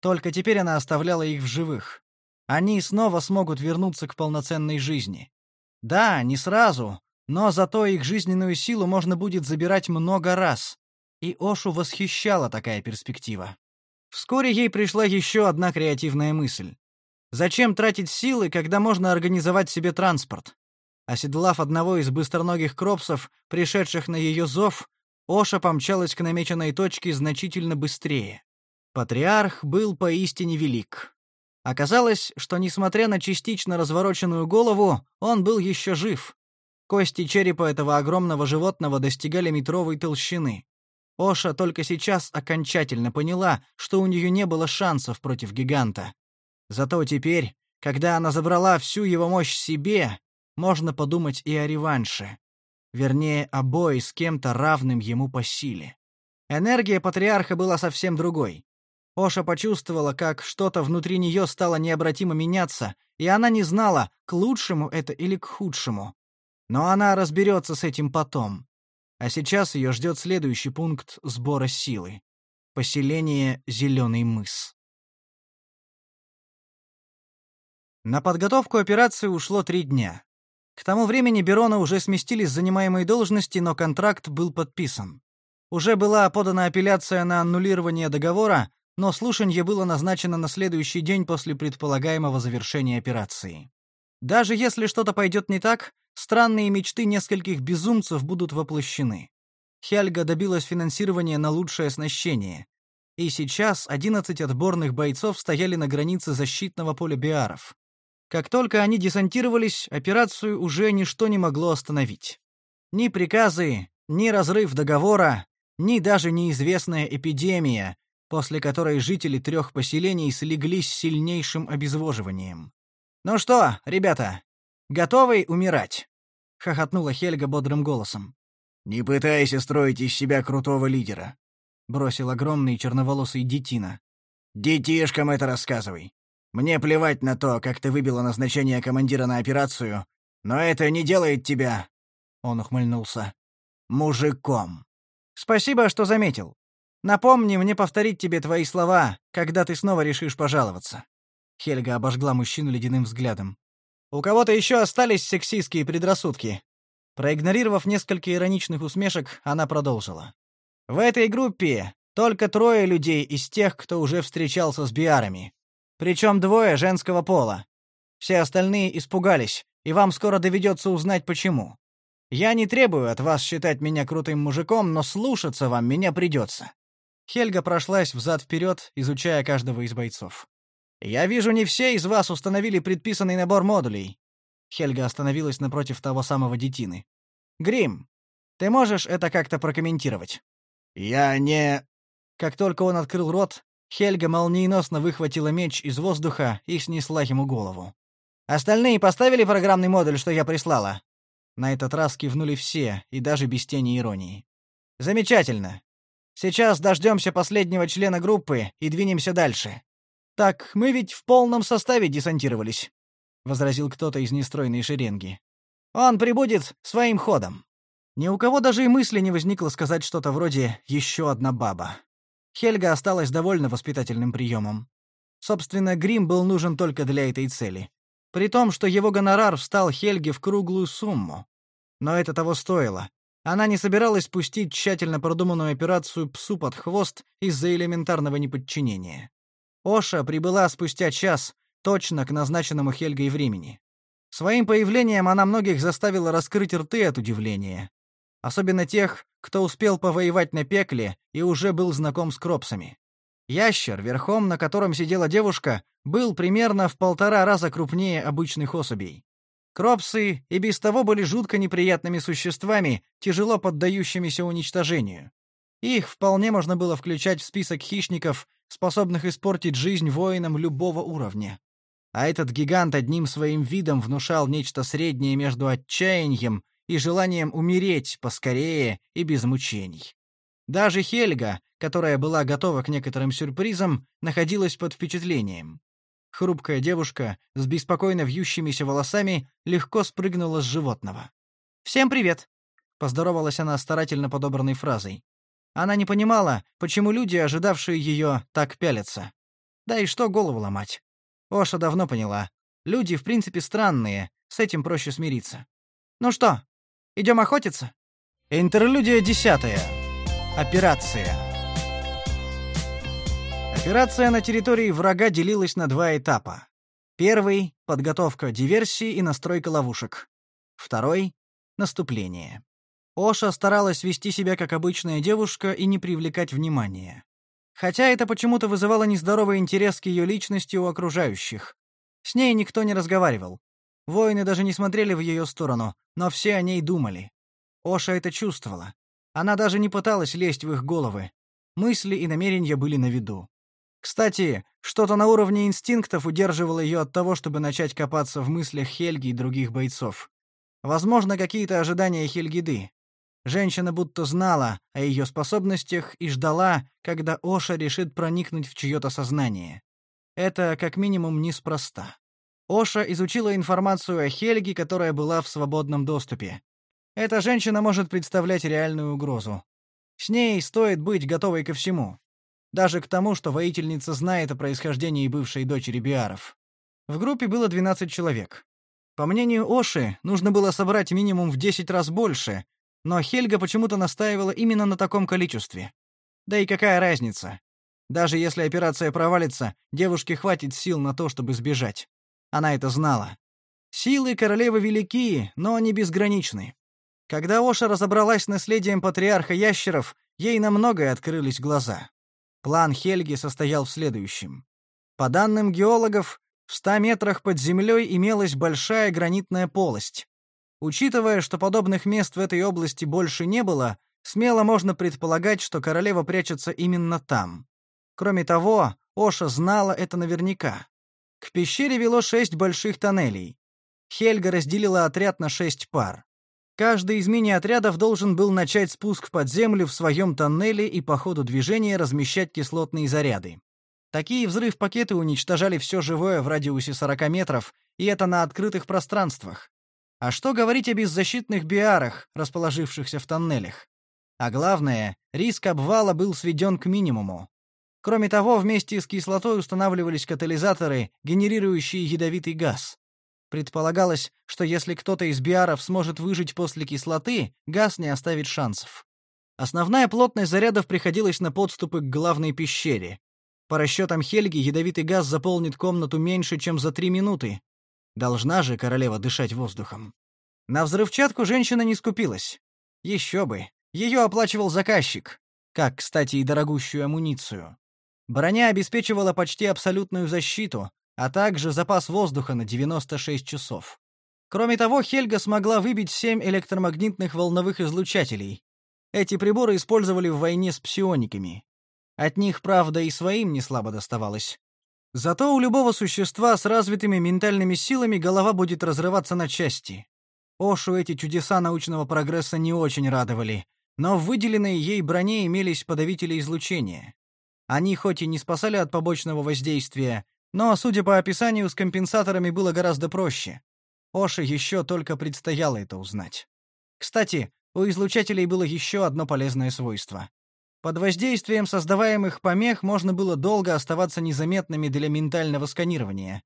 Только теперь она оставляла их в живых. Они снова смогут вернуться к полноценной жизни. Да, не сразу, но зато их жизненную силу можно будет забирать много раз. И Ошу восхищала такая перспектива. Вскоре ей пришла еще одна креативная мысль. Зачем тратить силы, когда можно организовать себе транспорт? Оседлав одного из быстроногих кропсов, пришедших на ее зов, Оша помчалась к намеченной точке значительно быстрее. Патриарх был поистине велик. Оказалось, что, несмотря на частично развороченную голову, он был еще жив. Кости черепа этого огромного животного достигали метровой толщины. Оша только сейчас окончательно поняла, что у нее не было шансов против гиганта. Зато теперь, когда она забрала всю его мощь себе, можно подумать и о реванше. Вернее, о бое с кем-то равным ему по силе. Энергия патриарха была совсем другой. Оша почувствовала, как что-то внутри нее стало необратимо меняться, и она не знала, к лучшему это или к худшему. Но она разберется с этим потом. А сейчас ее ждет следующий пункт сбора силы. Поселение Зеленый мыс. На подготовку операции ушло три дня. К тому времени Берона уже сместили с занимаемой должности, но контракт был подписан. Уже была подана апелляция на аннулирование договора, но слушанье было назначено на следующий день после предполагаемого завершения операции. Даже если что-то пойдет не так, странные мечты нескольких безумцев будут воплощены. Хельга добилась финансирования на лучшее оснащение. И сейчас 11 отборных бойцов стояли на границе защитного поля биаров. Как только они десантировались, операцию уже ничто не могло остановить. Ни приказы, ни разрыв договора, ни даже неизвестная эпидемия, после которой жители трех поселений слеглись с сильнейшим обезвоживанием. «Ну что, ребята, готовы умирать?» — хохотнула Хельга бодрым голосом. «Не пытайся строить из себя крутого лидера», — бросил огромный черноволосый детина. «Детишкам это рассказывай. Мне плевать на то, как ты выбила назначение командира на операцию, но это не делает тебя...» Он ухмыльнулся. «Мужиком». «Спасибо, что заметил. Напомни мне повторить тебе твои слова, когда ты снова решишь пожаловаться». Хельга обожгла мужчину ледяным взглядом. «У кого-то еще остались сексистские предрассудки?» Проигнорировав несколько ироничных усмешек, она продолжила. «В этой группе Только трое людей из тех, кто уже встречался с биарами. Причем двое женского пола. Все остальные испугались, и вам скоро доведется узнать почему. Я не требую от вас считать меня крутым мужиком, но слушаться вам меня придется. Хельга прошлась взад-вперед, изучая каждого из бойцов. «Я вижу, не все из вас установили предписанный набор модулей». Хельга остановилась напротив того самого детины. «Грим, ты можешь это как-то прокомментировать?» «Я не...» Как только он открыл рот, Хельга молниеносно выхватила меч из воздуха и снесла ему голову. «Остальные поставили программный модуль, что я прислала?» На этот раз кивнули все, и даже без тени иронии. «Замечательно. Сейчас дождемся последнего члена группы и двинемся дальше. Так мы ведь в полном составе десантировались», — возразил кто-то из нестройной шеренги. «Он прибудет своим ходом». Ни у кого даже и мысли не возникло сказать что-то вроде «еще одна баба». Хельга осталась довольна воспитательным приемом. Собственно, грим был нужен только для этой цели. При том, что его гонорар встал Хельге в круглую сумму. Но это того стоило. Она не собиралась пустить тщательно продуманную операцию псу под хвост из-за элементарного неподчинения. Оша прибыла спустя час, точно к назначенному Хельгой времени. Своим появлением она многих заставила раскрыть рты от удивления. Особенно тех, кто успел повоевать на пекле и уже был знаком с кропсами. Ящер, верхом на котором сидела девушка, был примерно в полтора раза крупнее обычных особей. Кропсы и без того были жутко неприятными существами, тяжело поддающимися уничтожению. Их вполне можно было включать в список хищников, способных испортить жизнь воинам любого уровня. А этот гигант одним своим видом внушал нечто среднее между отчаянием и желанием умереть поскорее и без мучений. Даже Хельга, которая была готова к некоторым сюрпризам, находилась под впечатлением. Хрупкая девушка с беспокойно вьющимися волосами легко спрыгнула с животного. «Всем привет!» — поздоровалась она старательно подобранной фразой. Она не понимала, почему люди, ожидавшие ее, так пялятся. Да и что голову ломать. Оша давно поняла. Люди, в принципе, странные, с этим проще смириться. «Ну что, Идем охотиться?» Интерлюдия десятая. Операция. Операция на территории врага делилась на два этапа. Первый — подготовка диверсии и настройка ловушек. Второй — наступление. Оша старалась вести себя как обычная девушка и не привлекать внимания. Хотя это почему-то вызывало нездоровый интерес к ее личности у окружающих. С ней никто не разговаривал. Воины даже не смотрели в ее сторону, но все о ней думали. Оша это чувствовала. Она даже не пыталась лезть в их головы. Мысли и намерения были на виду. Кстати, что-то на уровне инстинктов удерживало ее от того, чтобы начать копаться в мыслях Хельги и других бойцов. Возможно, какие-то ожидания Хельгиды. Женщина будто знала о ее способностях и ждала, когда Оша решит проникнуть в чье-то сознание. Это, как минимум, неспроста. Оша изучила информацию о Хельге, которая была в свободном доступе. Эта женщина может представлять реальную угрозу. С ней стоит быть готовой ко всему. Даже к тому, что воительница знает о происхождении бывшей дочери Биаров. В группе было 12 человек. По мнению Оши, нужно было собрать минимум в 10 раз больше, но Хельга почему-то настаивала именно на таком количестве. Да и какая разница? Даже если операция провалится, девушке хватит сил на то, чтобы сбежать. Она это знала. Силы королевы велики, но не безграничны. Когда Оша разобралась с наследием патриарха ящеров, ей на многое открылись глаза. План Хельги состоял в следующем. По данным геологов, в ста метрах под землей имелась большая гранитная полость. Учитывая, что подобных мест в этой области больше не было, смело можно предполагать, что королева прячется именно там. Кроме того, Оша знала это наверняка. К пещере вело шесть больших тоннелей. Хельга разделила отряд на шесть пар. Каждый из мини-отрядов должен был начать спуск под землю в своем тоннеле и по ходу движения размещать кислотные заряды. Такие взрыв-пакеты уничтожали все живое в радиусе 40 метров, и это на открытых пространствах. А что говорить о беззащитных биарах, расположившихся в тоннелях? А главное, риск обвала был сведен к минимуму. Кроме того, вместе с кислотой устанавливались катализаторы, генерирующие ядовитый газ. Предполагалось, что если кто-то из биаров сможет выжить после кислоты, газ не оставит шансов. Основная плотность зарядов приходилась на подступы к главной пещере. По расчетам Хельги, ядовитый газ заполнит комнату меньше, чем за три минуты. Должна же королева дышать воздухом. На взрывчатку женщина не скупилась. Еще бы. Ее оплачивал заказчик. Как, кстати, и дорогущую амуницию. Броня обеспечивала почти абсолютную защиту, а также запас воздуха на 96 часов. Кроме того, Хельга смогла выбить семь электромагнитных волновых излучателей. Эти приборы использовали в войне с псиониками. От них, правда, и своим не слабо доставалось. Зато у любого существа с развитыми ментальными силами голова будет разрываться на части. Ошу эти чудеса научного прогресса не очень радовали, но в выделенной ей броне имелись подавители излучения. Они хоть и не спасали от побочного воздействия, но, судя по описанию, с компенсаторами было гораздо проще. Оше еще только предстояло это узнать. Кстати, у излучателей было еще одно полезное свойство. Под воздействием создаваемых помех можно было долго оставаться незаметными для ментального сканирования.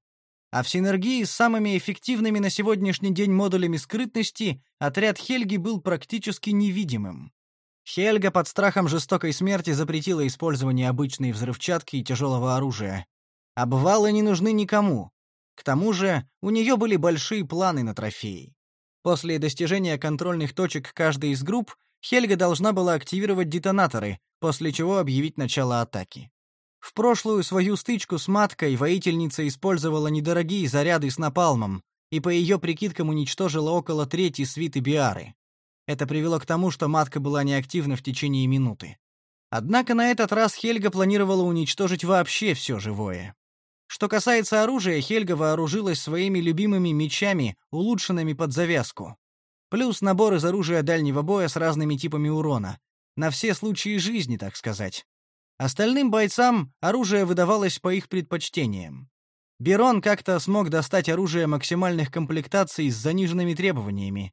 А в синергии с самыми эффективными на сегодняшний день модулями скрытности отряд Хельги был практически невидимым. Хельга под страхом жестокой смерти запретила использование обычной взрывчатки и тяжелого оружия. Обвалы не нужны никому. К тому же у нее были большие планы на трофеи. После достижения контрольных точек каждой из групп Хельга должна была активировать детонаторы, после чего объявить начало атаки. В прошлую свою стычку с маткой воительница использовала недорогие заряды с напалмом и по ее прикидкам уничтожила около трети свиты Биары. Это привело к тому, что матка была неактивна в течение минуты. Однако на этот раз Хельга планировала уничтожить вообще все живое. Что касается оружия, Хельга вооружилась своими любимыми мечами, улучшенными под завязку. Плюс набор из оружия дальнего боя с разными типами урона. На все случаи жизни, так сказать. Остальным бойцам оружие выдавалось по их предпочтениям. Берон как-то смог достать оружие максимальных комплектаций с заниженными требованиями.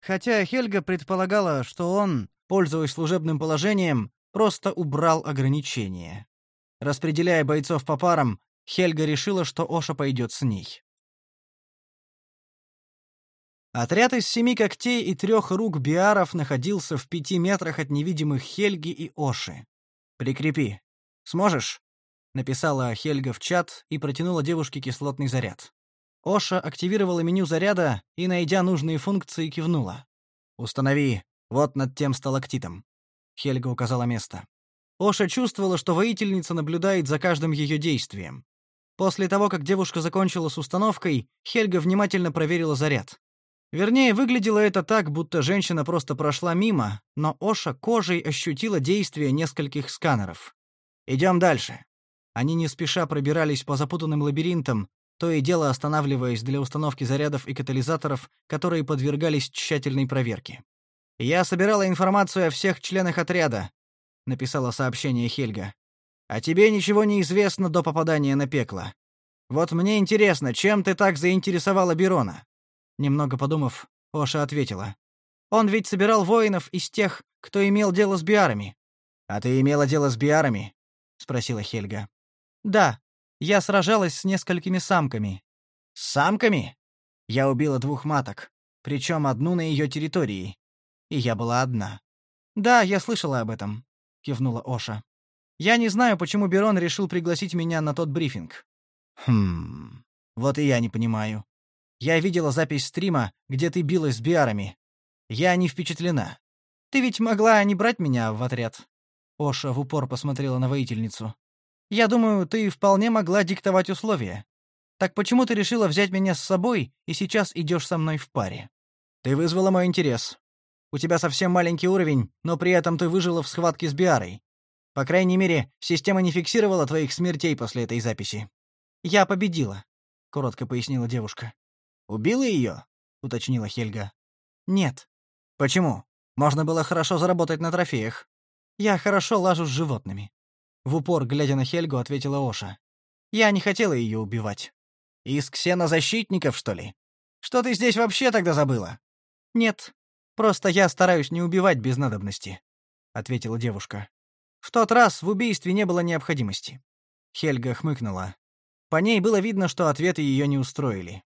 Хотя Хельга предполагала, что он, пользуясь служебным положением, просто убрал ограничения. Распределяя бойцов по парам, Хельга решила, что Оша пойдет с ней. Отряд из семи когтей и трех рук биаров находился в пяти метрах от невидимых Хельги и Оши. «Прикрепи. Сможешь?» — написала Хельга в чат и протянула девушке кислотный заряд. Оша активировала меню заряда и, найдя нужные функции, кивнула. «Установи. Вот над тем сталактитом». Хельга указала место. Оша чувствовала, что воительница наблюдает за каждым ее действием. После того, как девушка закончила с установкой, Хельга внимательно проверила заряд. Вернее, выглядело это так, будто женщина просто прошла мимо, но Оша кожей ощутила действие нескольких сканеров. Идем дальше. Они не спеша пробирались по запутанным лабиринтам, то и дело останавливаясь для установки зарядов и катализаторов, которые подвергались тщательной проверке. «Я собирала информацию о всех членах отряда», — написала сообщение Хельга. А тебе ничего не известно до попадания на пекло. Вот мне интересно, чем ты так заинтересовала Берона?» Немного подумав, Оша ответила. «Он ведь собирал воинов из тех, кто имел дело с биарами». «А ты имела дело с биарами?» — спросила Хельга. «Да, я сражалась с несколькими самками». «С самками?» Я убила двух маток, причем одну на ее территории. И я была одна. «Да, я слышала об этом», — кивнула Оша. Я не знаю, почему Берон решил пригласить меня на тот брифинг. Хм. Вот и я не понимаю. Я видела запись стрима, где ты билась с биарами. Я не впечатлена. Ты ведь могла не брать меня в отряд. Оша в упор посмотрела на воительницу. Я думаю, ты вполне могла диктовать условия. Так почему ты решила взять меня с собой и сейчас идешь со мной в паре? Ты вызвала мой интерес. У тебя совсем маленький уровень, но при этом ты выжила в схватке с Биарой. По крайней мере, система не фиксировала твоих смертей после этой записи. Я победила, коротко пояснила девушка. Убила ее? уточнила Хельга. Нет. Почему? Можно было хорошо заработать на трофеях. Я хорошо лажу с животными. В упор, глядя на Хельгу, ответила Оша. Я не хотела ее убивать. Из ксенозащитников, что ли? Что ты здесь вообще тогда забыла? Нет. Просто я стараюсь не убивать без надобности, ответила девушка. В тот раз в убийстве не было необходимости. Хельга хмыкнула. По ней было видно, что ответы ее не устроили.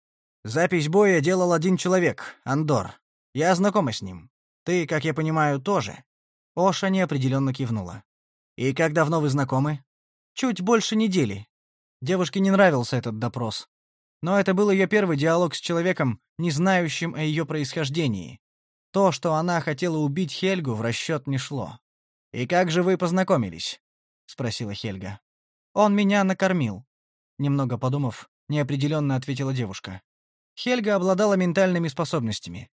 Запись боя делал один человек, Андор. Я знакома с ним. Ты, как я понимаю, тоже. Оша неопределенно кивнула. «И как давно вы знакомы?» «Чуть больше недели». Девушке не нравился этот допрос. Но это был ее первый диалог с человеком, не знающим о ее происхождении. То, что она хотела убить Хельгу, в расчет не шло. «И как же вы познакомились?» — спросила Хельга. «Он меня накормил». Немного подумав, неопределенно ответила девушка. Хельга обладала ментальными способностями.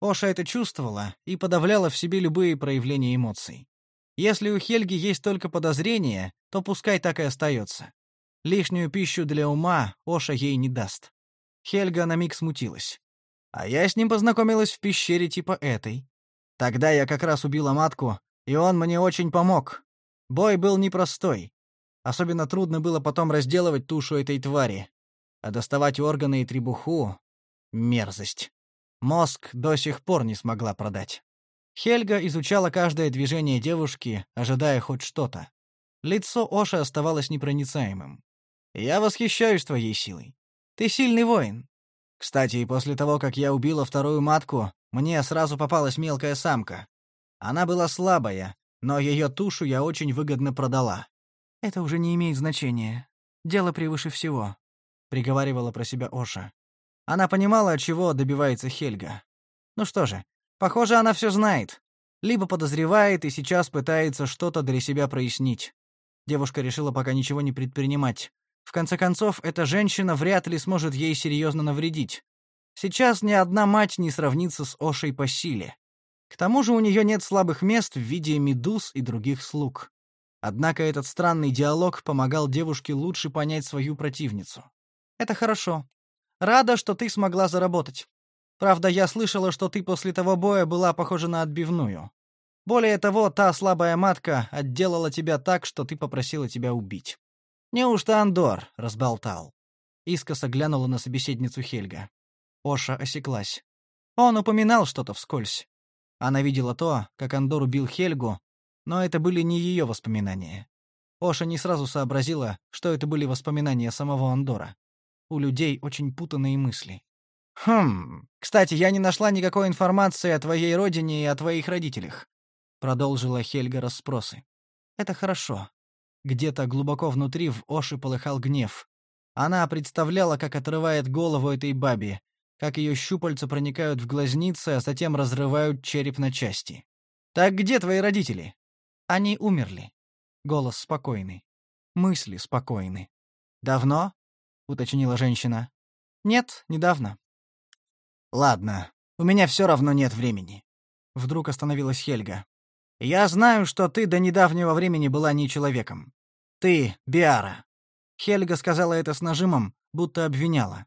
Оша это чувствовала и подавляла в себе любые проявления эмоций. Если у Хельги есть только подозрения, то пускай так и остается. Лишнюю пищу для ума Оша ей не даст. Хельга на миг смутилась. А я с ним познакомилась в пещере типа этой. Тогда я как раз убила матку, и он мне очень помог. Бой был непростой. Особенно трудно было потом разделывать тушу этой твари. А доставать органы и требуху — мерзость. Мозг до сих пор не смогла продать. Хельга изучала каждое движение девушки, ожидая хоть что-то. Лицо Оши оставалось непроницаемым. «Я восхищаюсь твоей силой. Ты сильный воин. Кстати, после того, как я убила вторую матку, мне сразу попалась мелкая самка. Она была слабая, но ее тушу я очень выгодно продала. Это уже не имеет значения. Дело превыше всего», — приговаривала про себя Оша. Она понимала, чего добивается Хельга. Ну что же, Похоже, она все знает. Либо подозревает и сейчас пытается что-то для себя прояснить. Девушка решила пока ничего не предпринимать. В конце концов, эта женщина вряд ли сможет ей серьезно навредить. Сейчас ни одна мать не сравнится с Ошей по силе. К тому же у нее нет слабых мест в виде медуз и других слуг. Однако этот странный диалог помогал девушке лучше понять свою противницу. «Это хорошо. Рада, что ты смогла заработать. Правда, я слышала, что ты после того боя была похожа на отбивную. Более того, та слабая матка отделала тебя так, что ты попросила тебя убить. Неужто Андор разболтал? Искоса глянула на собеседницу Хельга. Оша осеклась. Он упоминал что-то вскользь. Она видела то, как Андор убил Хельгу, но это были не ее воспоминания. Оша не сразу сообразила, что это были воспоминания самого Андора. У людей очень путанные мысли. «Хм. Кстати, я не нашла никакой информации о твоей родине и о твоих родителях», — продолжила Хельга расспросы. «Это хорошо». Где-то глубоко внутри в Оши полыхал гнев. Она представляла, как отрывает голову этой бабе, как ее щупальца проникают в глазницы, а затем разрывают череп на части. «Так где твои родители?» «Они умерли». Голос спокойный. Мысли спокойны. «Давно?» — уточнила женщина. «Нет, недавно. Ладно, у меня все равно нет времени. Вдруг остановилась Хельга. Я знаю, что ты до недавнего времени была не человеком. Ты Биара. Хельга сказала это с нажимом, будто обвиняла.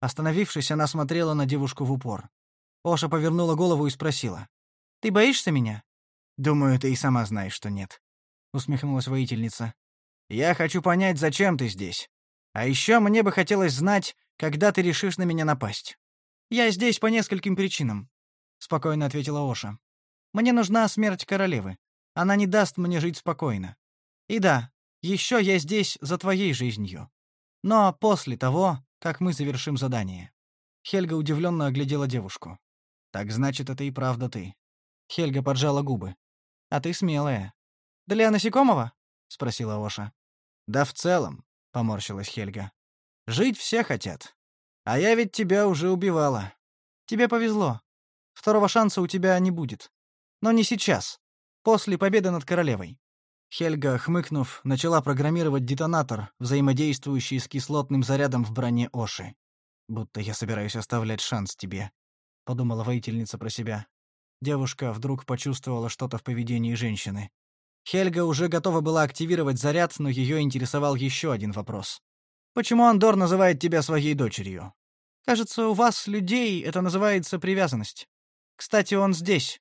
Остановившись, она смотрела на девушку в упор. Оша повернула голову и спросила: "Ты боишься меня?" "Думаю, ты и сама знаешь, что нет", усмехнулась воительница. "Я хочу понять, зачем ты здесь. А еще мне бы хотелось знать, когда ты решишь на меня напасть". «Я здесь по нескольким причинам», — спокойно ответила Оша. «Мне нужна смерть королевы. Она не даст мне жить спокойно. И да, еще я здесь за твоей жизнью. Но после того, как мы завершим задание». Хельга удивленно оглядела девушку. «Так значит, это и правда ты». Хельга поджала губы. «А ты смелая». «Для насекомого?» — спросила Оша. «Да в целом», — поморщилась Хельга. «Жить все хотят. А я ведь тебя уже убивала. Тебе повезло. Второго шанса у тебя не будет. Но не сейчас. После победы над королевой. Хельга, хмыкнув, начала программировать детонатор, взаимодействующий с кислотным зарядом в броне Оши. «Будто я собираюсь оставлять шанс тебе», — подумала воительница про себя. Девушка вдруг почувствовала что-то в поведении женщины. Хельга уже готова была активировать заряд, но ее интересовал еще один вопрос. Почему Андор называет тебя своей дочерью? Кажется, у вас, людей, это называется привязанность. Кстати, он здесь,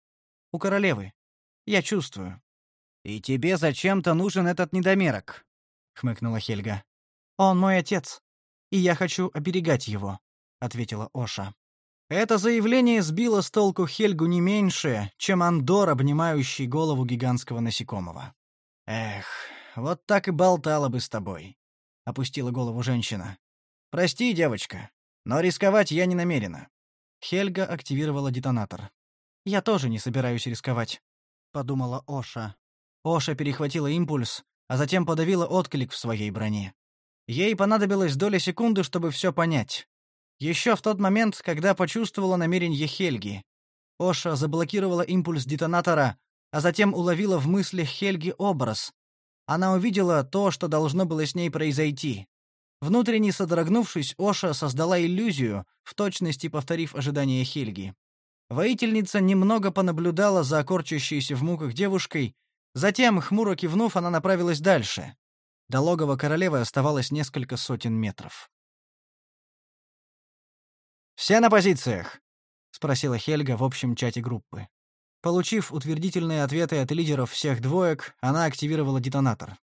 у королевы. Я чувствую. И тебе зачем-то нужен этот недомерок, хмыкнула Хельга. Он мой отец, и я хочу оберегать его, ответила Оша. Это заявление сбило с толку Хельгу не меньше, чем Андор, обнимающий голову гигантского насекомого. Эх, вот так и болтала бы с тобой опустила голову женщина. Прости, девочка, но рисковать я не намерена. Хельга активировала детонатор. Я тоже не собираюсь рисковать. — подумала Оша. Оша перехватила импульс, а затем подавила отклик в своей броне. Ей понадобилось доля секунды, чтобы все понять. Еще в тот момент, когда почувствовала намерение Хельги. Оша заблокировала импульс детонатора, а затем уловила в мыслях Хельги образ. Она увидела то, что должно было с ней произойти. Внутренне содрогнувшись, Оша создала иллюзию, в точности повторив ожидания Хельги. Воительница немного понаблюдала за корчащейся в муках девушкой, затем, хмуро кивнув, она направилась дальше. До логова королевы оставалось несколько сотен метров. «Все на позициях?» — спросила Хельга в общем чате группы. Получив утвердительные ответы от лидеров всех двоек, она активировала детонатор.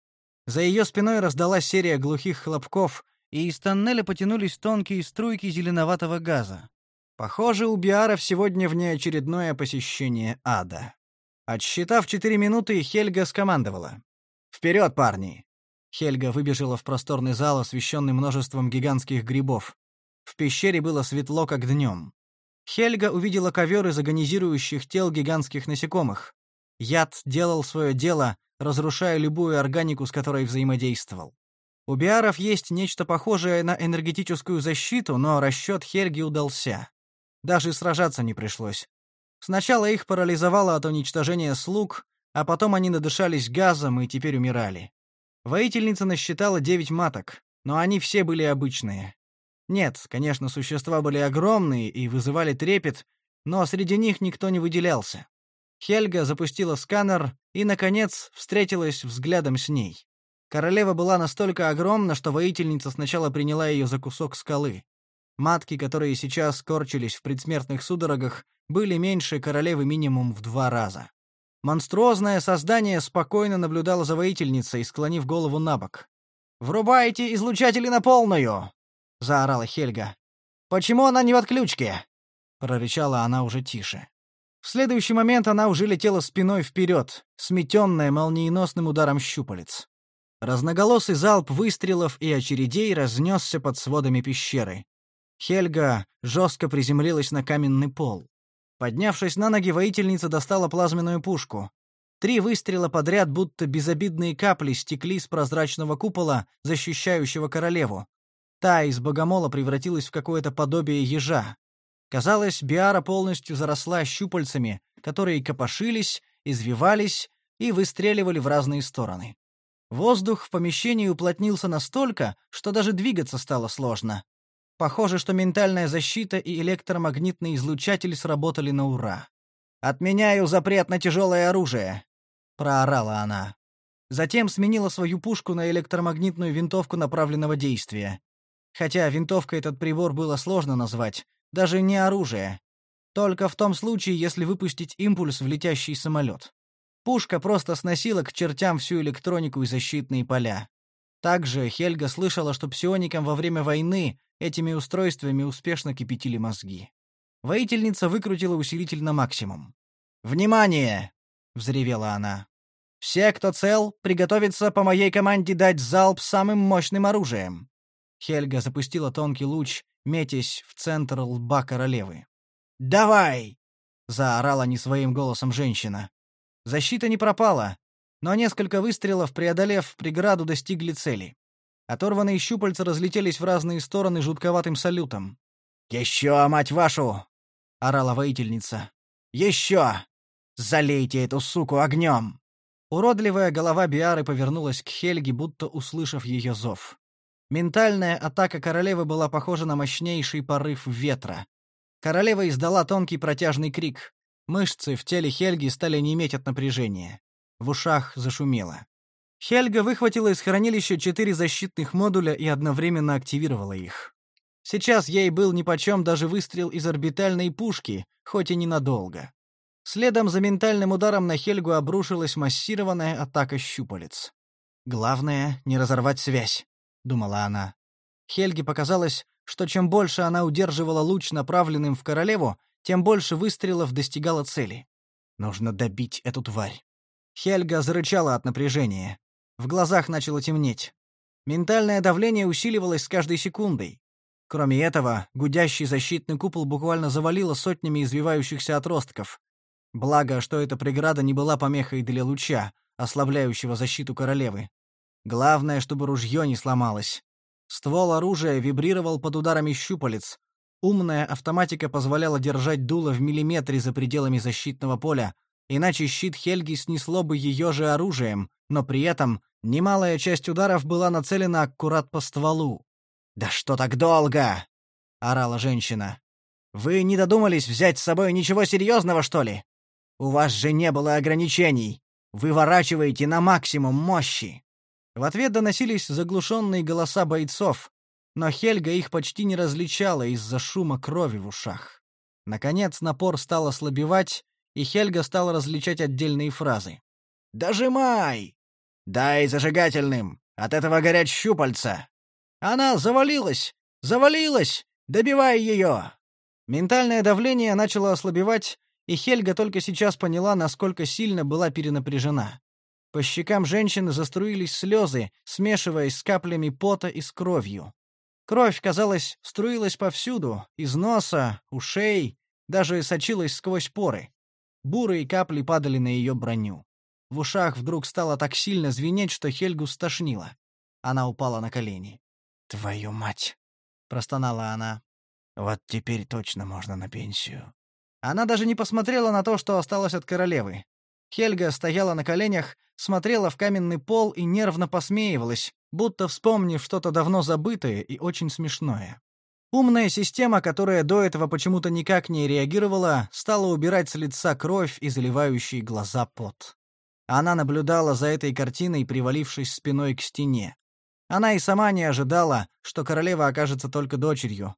За ее спиной раздалась серия глухих хлопков, и из тоннеля потянулись тонкие струйки зеленоватого газа. Похоже, у Биаров сегодня внеочередное посещение ада. Отсчитав четыре минуты, Хельга скомандовала. «Вперед, парни!» Хельга выбежала в просторный зал, освещенный множеством гигантских грибов. В пещере было светло, как днем. Хельга увидела ковер из агонизирующих тел гигантских насекомых. Яд делал свое дело, разрушая любую органику, с которой взаимодействовал. У биаров есть нечто похожее на энергетическую защиту, но расчет Хельги удался. Даже сражаться не пришлось. Сначала их парализовало от уничтожения слуг, а потом они надышались газом и теперь умирали. Воительница насчитала девять маток, но они все были обычные. Нет, конечно, существа были огромные и вызывали трепет, но среди них никто не выделялся. Хельга запустила сканер и, наконец, встретилась взглядом с ней. Королева была настолько огромна, что воительница сначала приняла ее за кусок скалы. Матки, которые сейчас корчились в предсмертных судорогах, были меньше королевы минимум в два раза. Монструозное создание спокойно наблюдало за воительницей, склонив голову на бок. «Врубайте излучатели на полную!» — заорала Хельга. «Почему она не в отключке?» — прорычала она уже тише. В следующий момент она уже летела спиной вперед, сметенная молниеносным ударом щупалец. Разноголосый залп выстрелов и очередей разнесся под сводами пещеры. Хельга жестко приземлилась на каменный пол. Поднявшись на ноги, воительница достала плазменную пушку. Три выстрела подряд, будто безобидные капли, стекли с прозрачного купола, защищающего королеву. Та из богомола превратилась в какое-то подобие ежа. Казалось, Биара полностью заросла щупальцами, которые копошились, извивались и выстреливали в разные стороны. Воздух в помещении уплотнился настолько, что даже двигаться стало сложно. Похоже, что ментальная защита и электромагнитный излучатель сработали на ура. «Отменяю запрет на тяжелое оружие!» — проорала она. Затем сменила свою пушку на электромагнитную винтовку направленного действия. Хотя винтовкой этот прибор было сложно назвать, даже не оружие. Только в том случае, если выпустить импульс в летящий самолет. Пушка просто сносила к чертям всю электронику и защитные поля. Также Хельга слышала, что псионикам во время войны этими устройствами успешно кипятили мозги. Воительница выкрутила усилитель на максимум. «Внимание!» — взревела она. «Все, кто цел, приготовиться по моей команде дать залп самым мощным оружием. Хельга запустила тонкий луч, метясь в центр лба королевы. «Давай!» — заорала не своим голосом женщина. Защита не пропала, но несколько выстрелов, преодолев преграду, достигли цели. Оторванные щупальца разлетелись в разные стороны жутковатым салютом. «Еще, мать вашу!» — орала воительница. «Еще! Залейте эту суку огнем!» Уродливая голова Биары повернулась к Хельге, будто услышав ее зов. Ментальная атака королевы была похожа на мощнейший порыв ветра. Королева издала тонкий протяжный крик. Мышцы в теле Хельги стали неметь от напряжения. В ушах зашумело. Хельга выхватила из хранилища четыре защитных модуля и одновременно активировала их. Сейчас ей был нипочем даже выстрел из орбитальной пушки, хоть и ненадолго. Следом за ментальным ударом на Хельгу обрушилась массированная атака щупалец. Главное — не разорвать связь. — думала она. Хельге показалось, что чем больше она удерживала луч направленным в королеву, тем больше выстрелов достигала цели. Нужно добить эту тварь. Хельга зарычала от напряжения. В глазах начало темнеть. Ментальное давление усиливалось с каждой секундой. Кроме этого, гудящий защитный купол буквально завалило сотнями извивающихся отростков. Благо, что эта преграда не была помехой для луча, ослабляющего защиту королевы. Главное, чтобы ружье не сломалось. Ствол оружия вибрировал под ударами щупалец. Умная автоматика позволяла держать дуло в миллиметре за пределами защитного поля, иначе щит Хельги снесло бы ее же оружием, но при этом немалая часть ударов была нацелена аккурат по стволу. «Да что так долго?» — орала женщина. «Вы не додумались взять с собой ничего серьезного, что ли? У вас же не было ограничений. Выворачиваете на максимум мощи». В ответ доносились заглушенные голоса бойцов, но Хельга их почти не различала из-за шума крови в ушах. Наконец напор стал ослабевать, и Хельга стала различать отдельные фразы. «Дожимай! Дай зажигательным! От этого горят щупальца! Она завалилась! Завалилась! Добивай ее!» Ментальное давление начало ослабевать, и Хельга только сейчас поняла, насколько сильно была перенапряжена. По щекам женщины заструились слезы, смешиваясь с каплями пота и с кровью. Кровь, казалось, струилась повсюду, из носа, ушей, даже сочилась сквозь поры. Бурые капли падали на ее броню. В ушах вдруг стало так сильно звенеть, что Хельгу стошнило. Она упала на колени. «Твою мать!» — простонала она. «Вот теперь точно можно на пенсию». Она даже не посмотрела на то, что осталось от королевы. Хельга стояла на коленях, смотрела в каменный пол и нервно посмеивалась, будто вспомнив что-то давно забытое и очень смешное. Умная система, которая до этого почему-то никак не реагировала, стала убирать с лица кровь и заливающие глаза пот. Она наблюдала за этой картиной, привалившись спиной к стене. Она и сама не ожидала, что королева окажется только дочерью.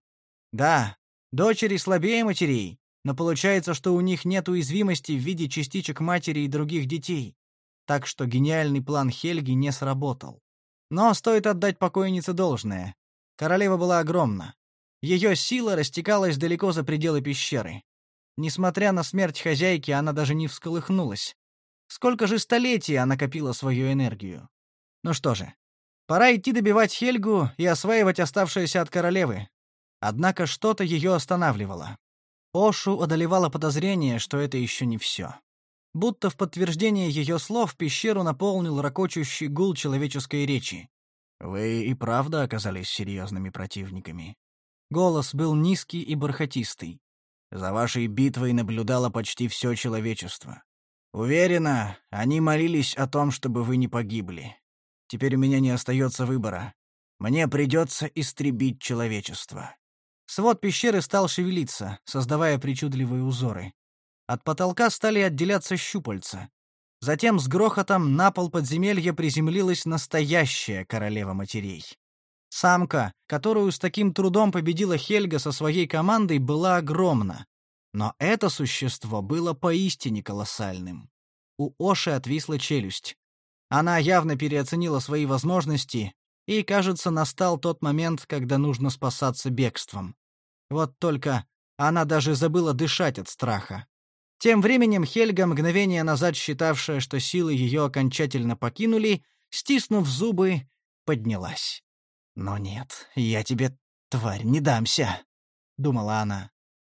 Да, дочери слабее матерей, но получается, что у них нет уязвимости в виде частичек матери и других детей. Так что гениальный план Хельги не сработал. Но стоит отдать покойнице должное. Королева была огромна. Ее сила растекалась далеко за пределы пещеры. Несмотря на смерть хозяйки, она даже не всколыхнулась. Сколько же столетий она копила свою энергию. Ну что же, пора идти добивать Хельгу и осваивать оставшееся от королевы. Однако что-то ее останавливало. Ошу одолевало подозрение, что это еще не все. Будто в подтверждение ее слов пещеру наполнил ракочущий гул человеческой речи. «Вы и правда оказались серьезными противниками». Голос был низкий и бархатистый. «За вашей битвой наблюдало почти все человечество. Уверена, они молились о том, чтобы вы не погибли. Теперь у меня не остается выбора. Мне придется истребить человечество». Свод пещеры стал шевелиться, создавая причудливые узоры. От потолка стали отделяться щупальца. Затем с грохотом на пол подземелья приземлилась настоящая королева матерей. Самка, которую с таким трудом победила Хельга со своей командой, была огромна. Но это существо было поистине колоссальным. У Оши отвисла челюсть. Она явно переоценила свои возможности и, кажется, настал тот момент, когда нужно спасаться бегством. Вот только она даже забыла дышать от страха. Тем временем Хельга, мгновение назад считавшая, что силы ее окончательно покинули, стиснув зубы, поднялась. «Но нет, я тебе, тварь, не дамся», — думала она.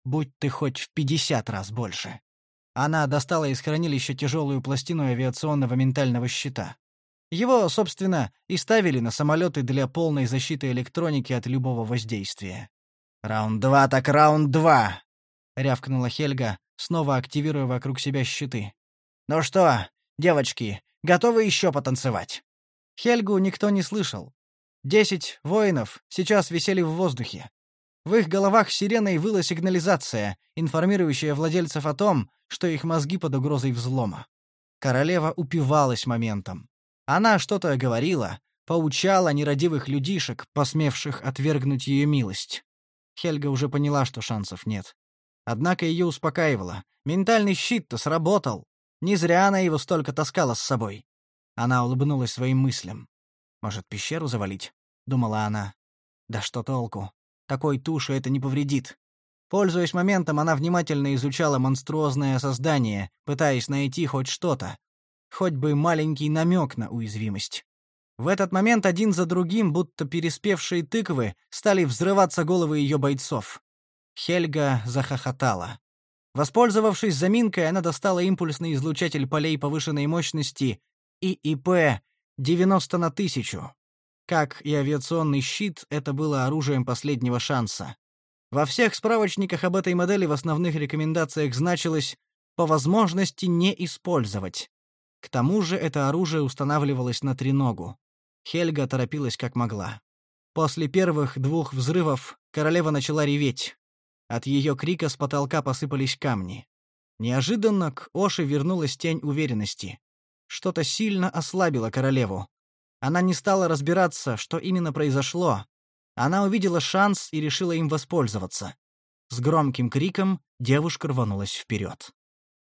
«Будь ты хоть в пятьдесят раз больше». Она достала из хранилища тяжелую пластину авиационного ментального щита. Его, собственно, и ставили на самолеты для полной защиты электроники от любого воздействия. «Раунд два, так раунд два!» — рявкнула Хельга, снова активируя вокруг себя щиты. «Ну что, девочки, готовы еще потанцевать?» Хельгу никто не слышал. Десять воинов сейчас висели в воздухе. В их головах сиреной выла сигнализация, информирующая владельцев о том, что их мозги под угрозой взлома. Королева упивалась моментом. Она что-то говорила, поучала нерадивых людишек, посмевших отвергнуть ее милость. Хельга уже поняла, что шансов нет. Однако ее успокаивало. Ментальный щит-то сработал. Не зря она его столько таскала с собой. Она улыбнулась своим мыслям. «Может, пещеру завалить?» — думала она. «Да что толку? Такой туши это не повредит». Пользуясь моментом, она внимательно изучала монструозное создание, пытаясь найти хоть что-то, хоть бы маленький намек на уязвимость. В этот момент один за другим, будто переспевшие тыквы, стали взрываться головы ее бойцов. Хельга захохотала. Воспользовавшись заминкой, она достала импульсный излучатель полей повышенной мощности ИИП 90 на тысячу. Как и авиационный щит, это было оружием последнего шанса. Во всех справочниках об этой модели в основных рекомендациях значилось «по возможности не использовать». К тому же это оружие устанавливалось на треногу. Хельга торопилась как могла. После первых двух взрывов королева начала реветь. От ее крика с потолка посыпались камни. Неожиданно к Оше вернулась тень уверенности. Что-то сильно ослабило королеву. Она не стала разбираться, что именно произошло. Она увидела шанс и решила им воспользоваться. С громким криком девушка рванулась вперед.